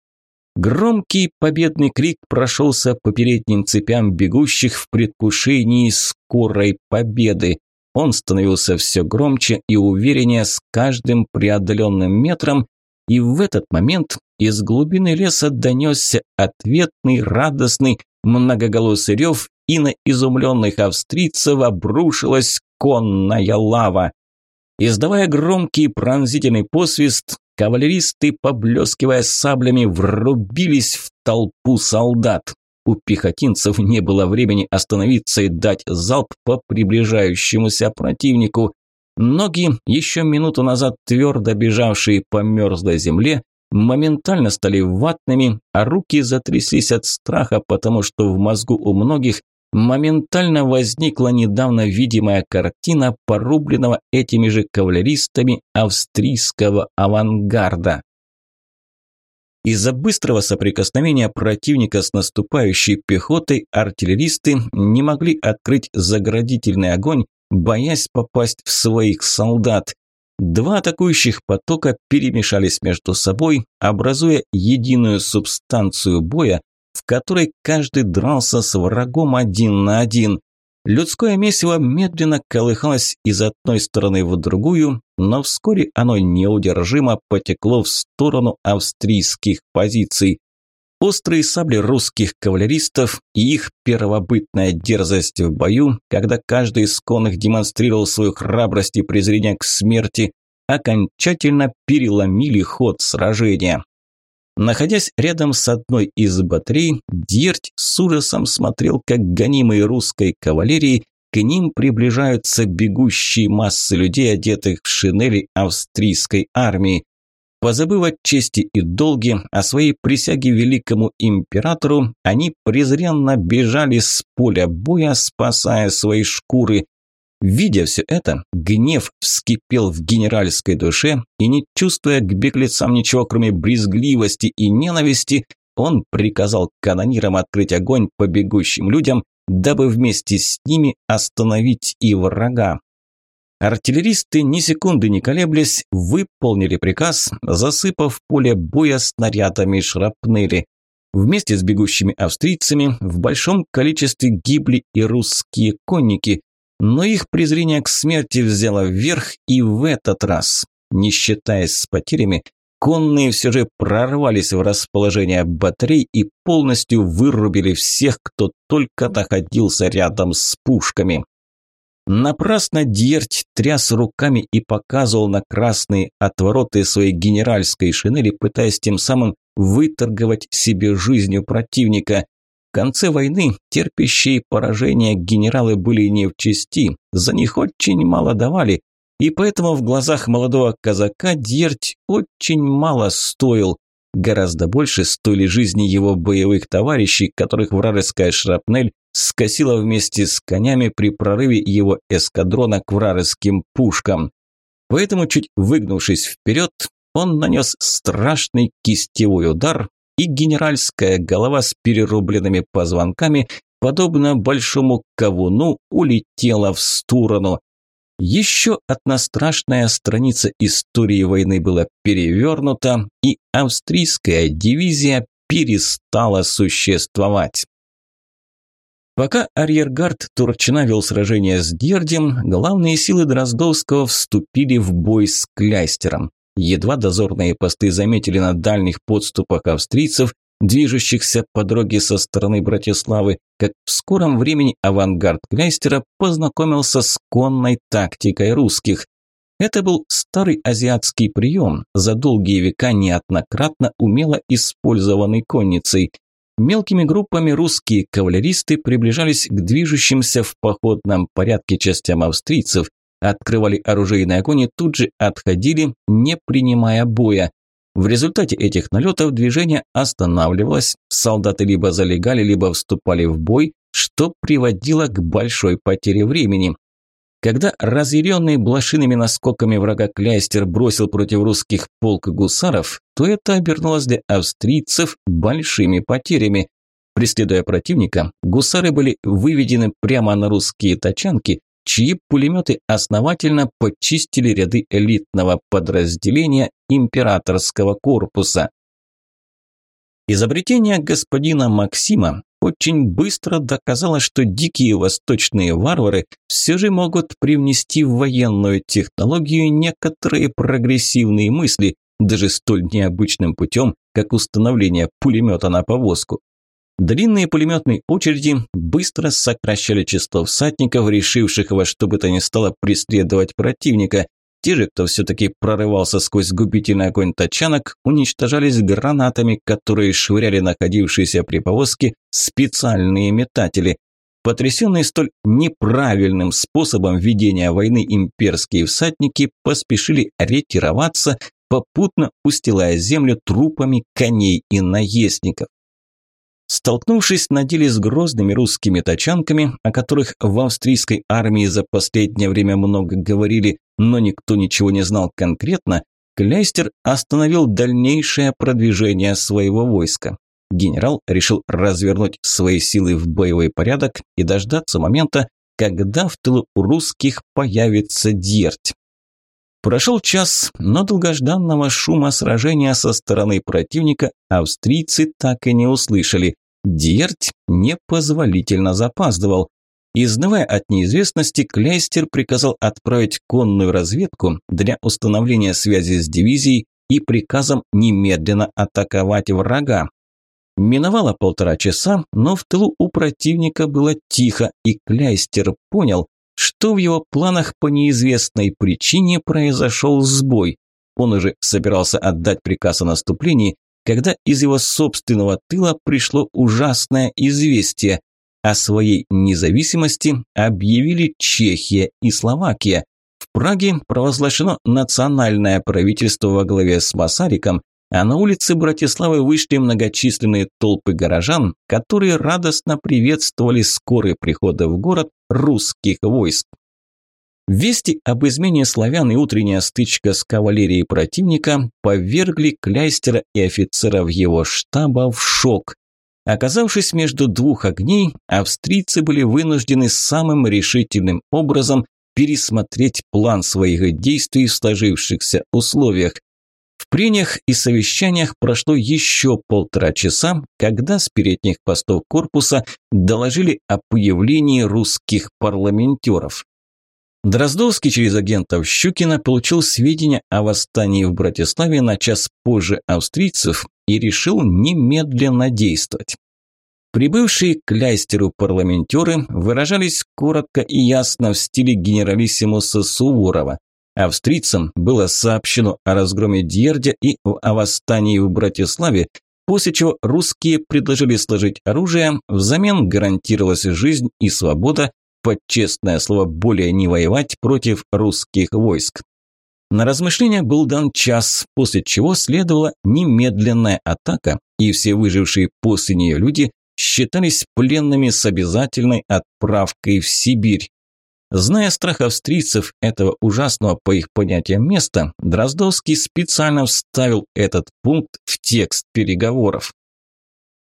Громкий победный крик прошелся по передним цепям бегущих в предвкушении скорой победы. Он становился все громче и увереннее с каждым преодоленным метром, и в этот момент из глубины леса донесся ответный радостный многоголосый рев, и на изумленных австрийцев обрушилась конная лава. Издавая громкий пронзительный посвист, Кавалеристы, поблескивая саблями, врубились в толпу солдат. У пехотинцев не было времени остановиться и дать залп по приближающемуся противнику. Ноги, еще минуту назад твердо бежавшие по мерзлой земле, моментально стали ватными, а руки затряслись от страха, потому что в мозгу у многих моментально возникла недавно видимая картина порубленного этими же кавалеристами австрийского авангарда. Из-за быстрого соприкосновения противника с наступающей пехотой артиллеристы не могли открыть заградительный огонь, боясь попасть в своих солдат. Два атакующих потока перемешались между собой, образуя единую субстанцию боя, в которой каждый дрался с врагом один на один. Людское месиво медленно колыхалось из одной стороны в другую, но вскоре оно неудержимо потекло в сторону австрийских позиций. Острые сабли русских кавалеристов и их первобытная дерзость в бою, когда каждый из конных демонстрировал свою храбрость и презрение к смерти, окончательно переломили ход сражения. Находясь рядом с одной из батарей, Дерть с ужасом смотрел, как гонимые русской кавалерии к ним приближаются бегущие массы людей, одетых в шинели австрийской армии. Позабыв о чести и долге, о своей присяге великому императору, они презренно бежали с поля боя, спасая свои шкуры. Видя все это, гнев вскипел в генеральской душе, и не чувствуя к беглецам ничего, кроме брезгливости и ненависти, он приказал канонирам открыть огонь по бегущим людям, дабы вместе с ними остановить и врага. Артиллеристы, ни секунды не колеблясь, выполнили приказ, засыпав поле боя снарядами шрапнели. Вместе с бегущими австрийцами в большом количестве гибли и русские конники, но их презрение к смерти взяло вверх и в этот раз, не считаясь с потерями, конные все же прорвались в расположение батарей и полностью вырубили всех, кто только находился рядом с пушками. Напрасно Дьерть тряс руками и показывал на красные отвороты своей генеральской шинели, пытаясь тем самым выторговать себе жизнью противника. Конце войны терпящие поражения генералы были не в чести, за них очень мало давали, и поэтому в глазах молодого казака Дьерть очень мало стоил. Гораздо больше стоили жизни его боевых товарищей, которых вражеская шрапнель скосила вместе с конями при прорыве его эскадрона к вражеским пушкам. Поэтому, чуть выгнувшись вперед, он нанес страшный кистевой удар, и генеральская голова с перерубленными позвонками, подобно большому ковуну, улетела в сторону. Еще одна страшная страница истории войны была перевернута, и австрийская дивизия перестала существовать. Пока арьергард Турчина вел сражение с Дердем, главные силы Дроздовского вступили в бой с Кляйстером. Едва дозорные посты заметили на дальних подступах австрийцев, движущихся по дороге со стороны Братиславы, как в скором времени авангард Кляйстера познакомился с конной тактикой русских. Это был старый азиатский прием, за долгие века неоднократно умело использованный конницей – Мелкими группами русские кавалеристы приближались к движущимся в походном порядке частям австрийцев, открывали оружейный огонь и тут же отходили, не принимая боя. В результате этих налетов движение останавливалось, солдаты либо залегали, либо вступали в бой, что приводило к большой потере времени. Когда разъяренный блошиными наскоками врага Кляйстер бросил против русских полк гусаров, то это обернулось для австрийцев большими потерями. Преследуя противника, гусары были выведены прямо на русские тачанки, чьи пулеметы основательно почистили ряды элитного подразделения императорского корпуса. Изобретение господина Максима очень быстро доказала, что дикие восточные варвары все же могут привнести в военную технологию некоторые прогрессивные мысли, даже столь необычным путем, как установление пулемета на повозку. Длинные пулеметные очереди быстро сокращали число всадников, решивших во что бы то ни стало преследовать противника, те же, кто все-таки прорывался сквозь губительный огонь тачанок, уничтожались гранатами, которые швыряли находившиеся при повозке специальные метатели. Потрясенные столь неправильным способом ведения войны имперские всадники поспешили ретироваться, попутно устилая землю трупами коней и наездников. Столкнувшись на деле с грозными русскими тачанками, о которых в австрийской армии за последнее время много говорили, но никто ничего не знал конкретно, Кляйстер остановил дальнейшее продвижение своего войска. Генерал решил развернуть свои силы в боевой порядок и дождаться момента, когда в тылу русских появится дерть. Прошел час, но долгожданного шума сражения со стороны противника австрийцы так и не услышали. Дерть непозволительно запаздывал. Изнывая от неизвестности, Кляйстер приказал отправить конную разведку для установления связи с дивизией и приказом немедленно атаковать врага. Миновало полтора часа, но в тылу у противника было тихо, и Кляйстер понял, что в его планах по неизвестной причине произошел сбой. Он уже собирался отдать приказ о наступлении, когда из его собственного тыла пришло ужасное известие. О своей независимости объявили Чехия и Словакия. В Праге провозглашено национальное правительство во главе с Масариком, а на улице Братиславы вышли многочисленные толпы горожан, которые радостно приветствовали скорый приход в город русских войск. Вести об измене славян и утренняя стычка с кавалерией противника повергли Кляйстера и офицеров его штаба в шок. Оказавшись между двух огней, австрийцы были вынуждены самым решительным образом пересмотреть план своих действий в сложившихся условиях. Прениях и совещаниях прошло еще полтора часа, когда с передних постов корпуса доложили о появлении русских парламентеров. Дроздовский через агентов Щукина получил сведения о восстании в Братиславе на час позже австрийцев и решил немедленно действовать. Прибывшие к Ляйстеру парламентеры выражались коротко и ясно в стиле генералиссимуса Суворова. Австрийцам было сообщено о разгроме Дьердя и о восстании в Братиславе, после чего русские предложили сложить оружие, взамен гарантировалась жизнь и свобода под честное слово более не воевать против русских войск. На размышления был дан час, после чего следовала немедленная атака, и все выжившие после нее люди считались пленными с обязательной отправкой в Сибирь. Зная страх австрийцев этого ужасного по их понятиям места, Дроздовский специально вставил этот пункт в текст переговоров.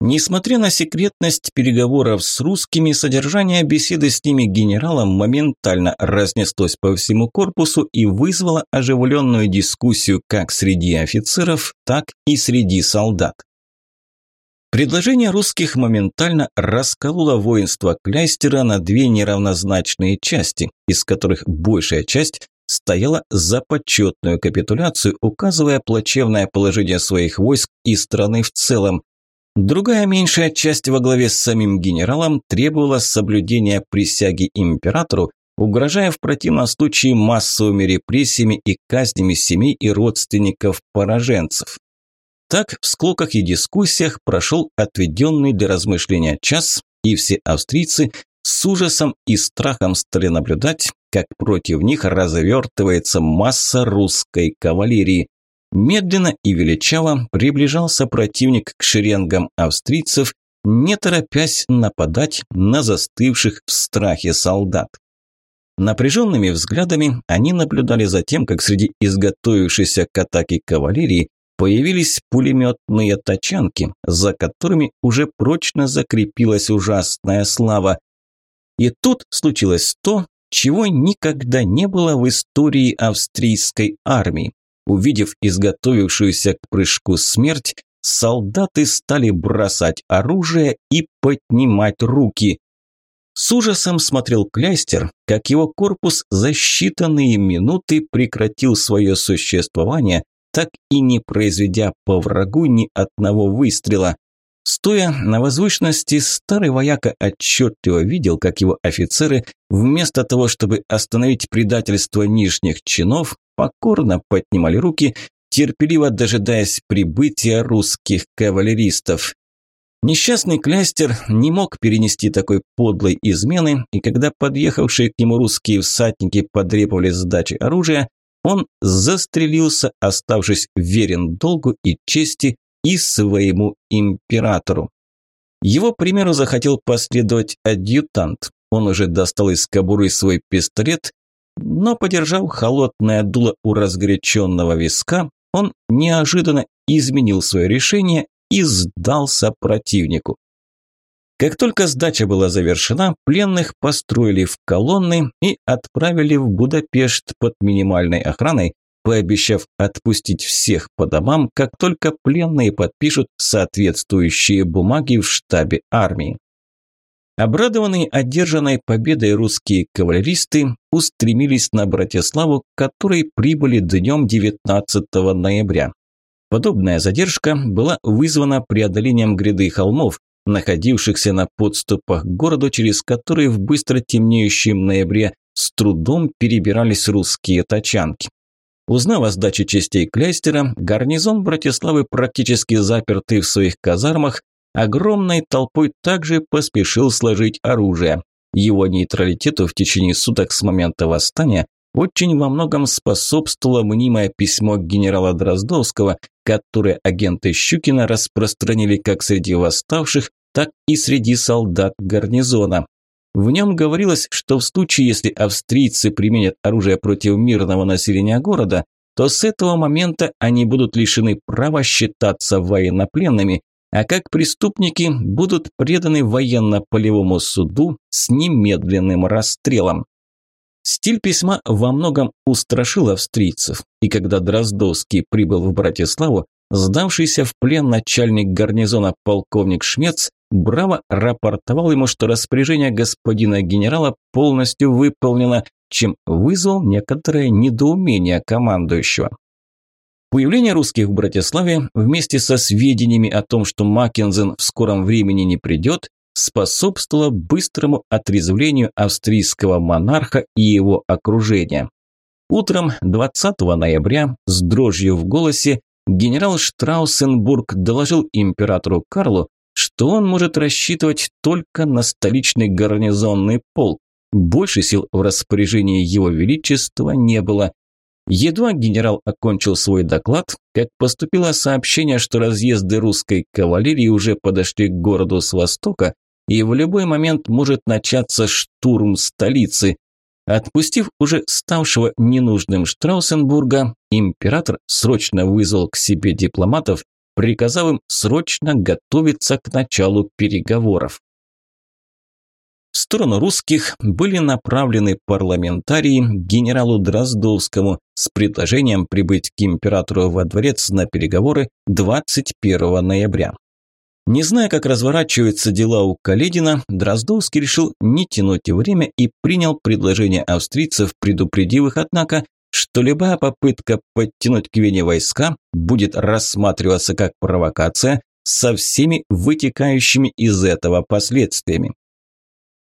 Несмотря на секретность переговоров с русскими, содержание беседы с ними генералом моментально разнеслось по всему корпусу и вызвало оживленную дискуссию как среди офицеров, так и среди солдат. Предложение русских моментально раскололо воинство Кляйстера на две неравнозначные части, из которых большая часть стояла за почетную капитуляцию, указывая плачевное положение своих войск и страны в целом, Другая меньшая часть во главе с самим генералом требовала соблюдения присяги императору, угрожая в противном случае массовыми репрессиями и казнями семей и родственников пораженцев. Так в склоках и дискуссиях прошел отведенный для размышления час, и все австрийцы с ужасом и страхом стали наблюдать, как против них развертывается масса русской кавалерии. Медленно и величаво приближался противник к шеренгам австрийцев, не торопясь нападать на застывших в страхе солдат. Напряженными взглядами они наблюдали за тем, как среди изготовившейся к атаке кавалерии появились пулеметные тачанки, за которыми уже прочно закрепилась ужасная слава. И тут случилось то, чего никогда не было в истории австрийской армии. Увидев изготовившуюся к прыжку смерть, солдаты стали бросать оружие и поднимать руки. С ужасом смотрел Кляйстер, как его корпус за считанные минуты прекратил свое существование, так и не произведя по врагу ни одного выстрела. Стоя на возвышенности, старый вояка отчетливо видел, как его офицеры, вместо того, чтобы остановить предательство нижних чинов, покорно поднимали руки, терпеливо дожидаясь прибытия русских кавалеристов. Несчастный клястер не мог перенести такой подлой измены, и когда подъехавшие к нему русские всадники потребовали сдачи оружия, он застрелился, оставшись верен долгу и чести и своему императору. Его примеру захотел последовать адъютант. Он уже достал из кобуры свой пистолет но, подержав холодное дуло у разгоряченного виска, он неожиданно изменил свое решение и сдался противнику. Как только сдача была завершена, пленных построили в колонны и отправили в Будапешт под минимальной охраной, пообещав отпустить всех по домам, как только пленные подпишут соответствующие бумаги в штабе армии. Обрадованные одержанной победой русские кавалеристы устремились на Братиславу, к которой прибыли днем 19 ноября. Подобная задержка была вызвана преодолением гряды холмов, находившихся на подступах к городу, через которые в быстро темнеющем ноябре с трудом перебирались русские тачанки. Узнав о сдаче частей Кляйстера, гарнизон Братиславы, практически запертый в своих казармах, огромной толпой также поспешил сложить оружие. Его нейтралитету в течение суток с момента восстания очень во многом способствовало мнимое письмо генерала Дроздовского, которое агенты Щукина распространили как среди восставших, так и среди солдат гарнизона. В нем говорилось, что в случае, если австрийцы применят оружие против мирного населения города, то с этого момента они будут лишены права считаться военнопленными, а как преступники будут преданы военно-полевому суду с немедленным расстрелом. Стиль письма во многом устрашил австрийцев, и когда Дроздовский прибыл в Братиславу, сдавшийся в плен начальник гарнизона полковник Шмец браво рапортовал ему, что распоряжение господина генерала полностью выполнено, чем вызвал некоторое недоумение командующего. Появление русских в Братиславе вместе со сведениями о том, что Маккензен в скором времени не придет, способствовало быстрому отрезвлению австрийского монарха и его окружения. Утром 20 ноября с дрожью в голосе генерал Штраусенбург доложил императору Карлу, что он может рассчитывать только на столичный гарнизонный полк. Больше сил в распоряжении его величества не было, Едва генерал окончил свой доклад, как поступило сообщение, что разъезды русской кавалерии уже подошли к городу с востока, и в любой момент может начаться штурм столицы. Отпустив уже ставшего ненужным Штраусенбурга, император срочно вызвал к себе дипломатов, приказав им срочно готовиться к началу переговоров. В сторону русских были направлены парламентарии генералу Дроздовскому с предложением прибыть к императору во дворец на переговоры 21 ноября. Не зная, как разворачиваются дела у Каледина, Дроздовский решил не тянуть время и принял предложение австрийцев, предупредив их, однако, что любая попытка подтянуть к Вене войска будет рассматриваться как провокация со всеми вытекающими из этого последствиями.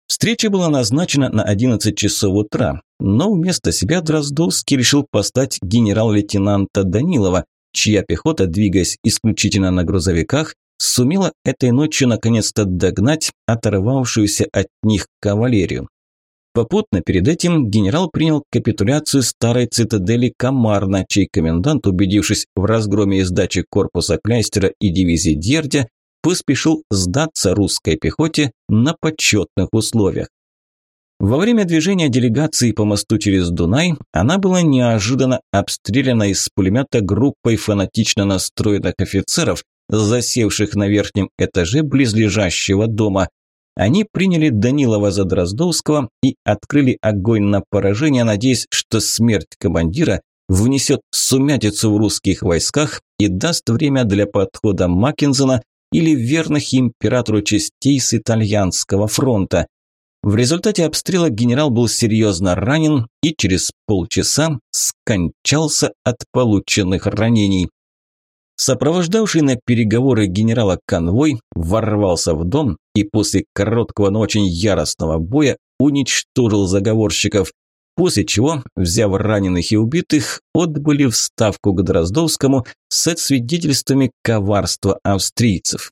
Встреча была назначена на 11 часов утра, но вместо себя Дроздовский решил послать генерал-лейтенанта Данилова, чья пехота, двигаясь исключительно на грузовиках, сумела этой ночью наконец-то догнать оторвавшуюся от них кавалерию. Попутно перед этим генерал принял капитуляцию старой цитадели Камарна, чей комендант, убедившись в разгроме и сдаче корпуса Кляйстера и дивизии Дердя, поспешил сдаться русской пехоте на почетных условиях. Во время движения делегации по мосту через Дунай она была неожиданно обстреляна из пулемета группой фанатично настроенных офицеров, засевших на верхнем этаже близлежащего дома. Они приняли Данилова за Дроздовского и открыли огонь на поражение, надеясь, что смерть командира внесет сумятицу в русских войсках и даст время для подхода Маккензена или верных императору частей с итальянского фронта. В результате обстрела генерал был серьезно ранен и через полчаса скончался от полученных ранений. Сопровождавший на переговоры генерала конвой ворвался в дом и после короткого, но очень яростного боя уничтожил заговорщиков после чего, взяв раненых и убитых, отбыли в ставку к Дроздовскому с свидетельствами коварства австрийцев.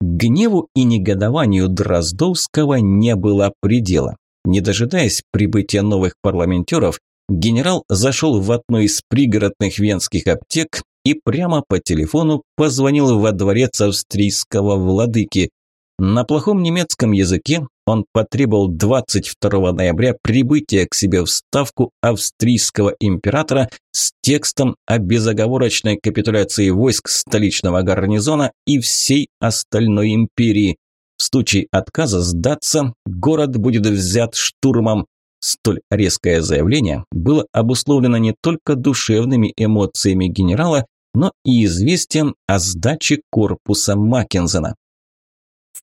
Гневу и негодованию Дроздовского не было предела. Не дожидаясь прибытия новых парламентеров, генерал зашел в одну из пригородных венских аптек и прямо по телефону позвонил во дворец австрийского владыки. На плохом немецком языке он потребовал 22 ноября прибытия к себе в ставку австрийского императора с текстом о безоговорочной капитуляции войск столичного гарнизона и всей остальной империи. В случае отказа сдаться, город будет взят штурмом. Столь резкое заявление было обусловлено не только душевными эмоциями генерала, но и известием о сдаче корпуса Маккензена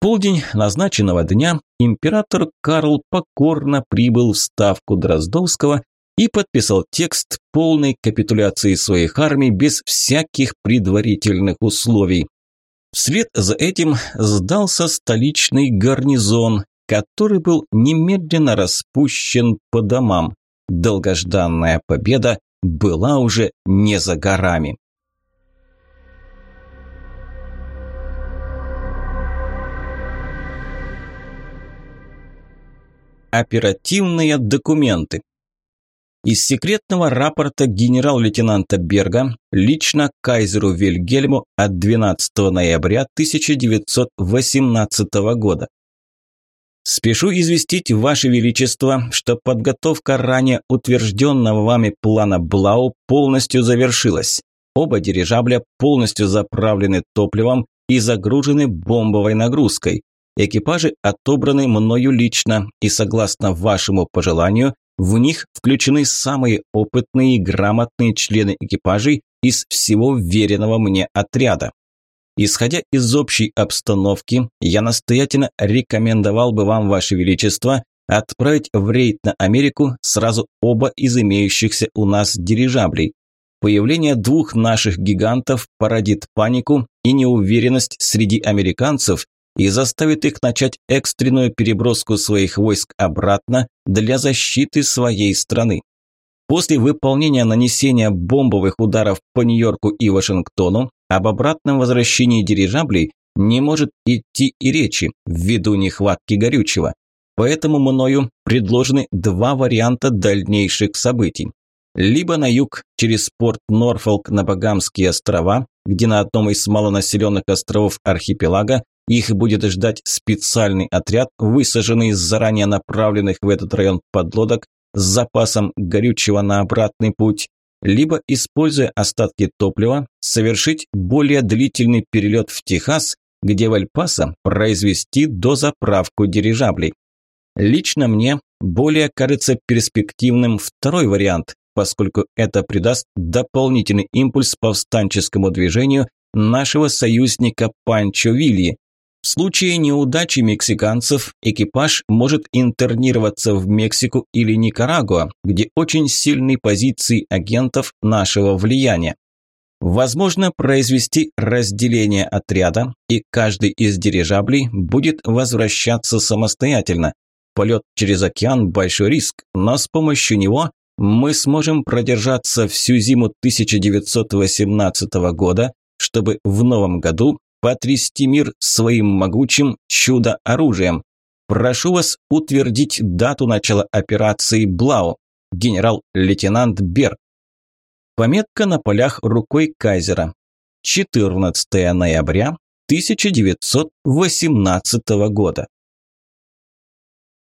полдень назначенного дня император Карл покорно прибыл в ставку Дроздовского и подписал текст полной капитуляции своих армий без всяких предварительных условий. Вслед за этим сдался столичный гарнизон, который был немедленно распущен по домам. Долгожданная победа была уже не за горами. Оперативные документы. Из секретного рапорта генерал-лейтенанта Берга лично кайзеру Вильгельму от 12 ноября 1918 года Спешу известить Ваше Величество, что подготовка ранее утвержденного вами плана Блау полностью завершилась. Оба дирижабля полностью заправлены топливом и загружены бомбовой нагрузкой. Экипажи отобраны мною лично, и согласно вашему пожеланию, в них включены самые опытные и грамотные члены экипажей из всего веренного мне отряда. Исходя из общей обстановки, я настоятельно рекомендовал бы вам, Ваше Величество, отправить в рейд на Америку сразу оба из имеющихся у нас дирижаблей. Появление двух наших гигантов породит панику и неуверенность среди американцев и заставит их начать экстренную переброску своих войск обратно для защиты своей страны. После выполнения нанесения бомбовых ударов по Нью-Йорку и Вашингтону об обратном возвращении дирижаблей не может идти и речи ввиду нехватки горючего. Поэтому мною предложены два варианта дальнейших событий либо на юг через порт Норфолк на Багамские острова, где на одном из малонаселенных островов архипелага их будет ждать специальный отряд, высаженный из заранее направленных в этот район подлодок с запасом горючего на обратный путь, либо, используя остатки топлива, совершить более длительный перелет в Техас, где в Эль-Пасо произвести дозаправку дирижаблей. Лично мне более кажется перспективным второй вариант, поскольку это придаст дополнительный импульс повстанческому движению нашего союзника Панчо Вильи. В случае неудачи мексиканцев экипаж может интернироваться в Мексику или Никарагуа, где очень сильные позиции агентов нашего влияния. Возможно произвести разделение отряда, и каждый из дирижаблей будет возвращаться самостоятельно. Полет через океан – большой риск, но с помощью него мы сможем продержаться всю зиму 1918 года, чтобы в новом году потрясти мир своим могучим чудо-оружием. Прошу вас утвердить дату начала операции «Блау». Генерал-лейтенант Берг. Пометка на полях рукой Кайзера. 14 ноября 1918 года.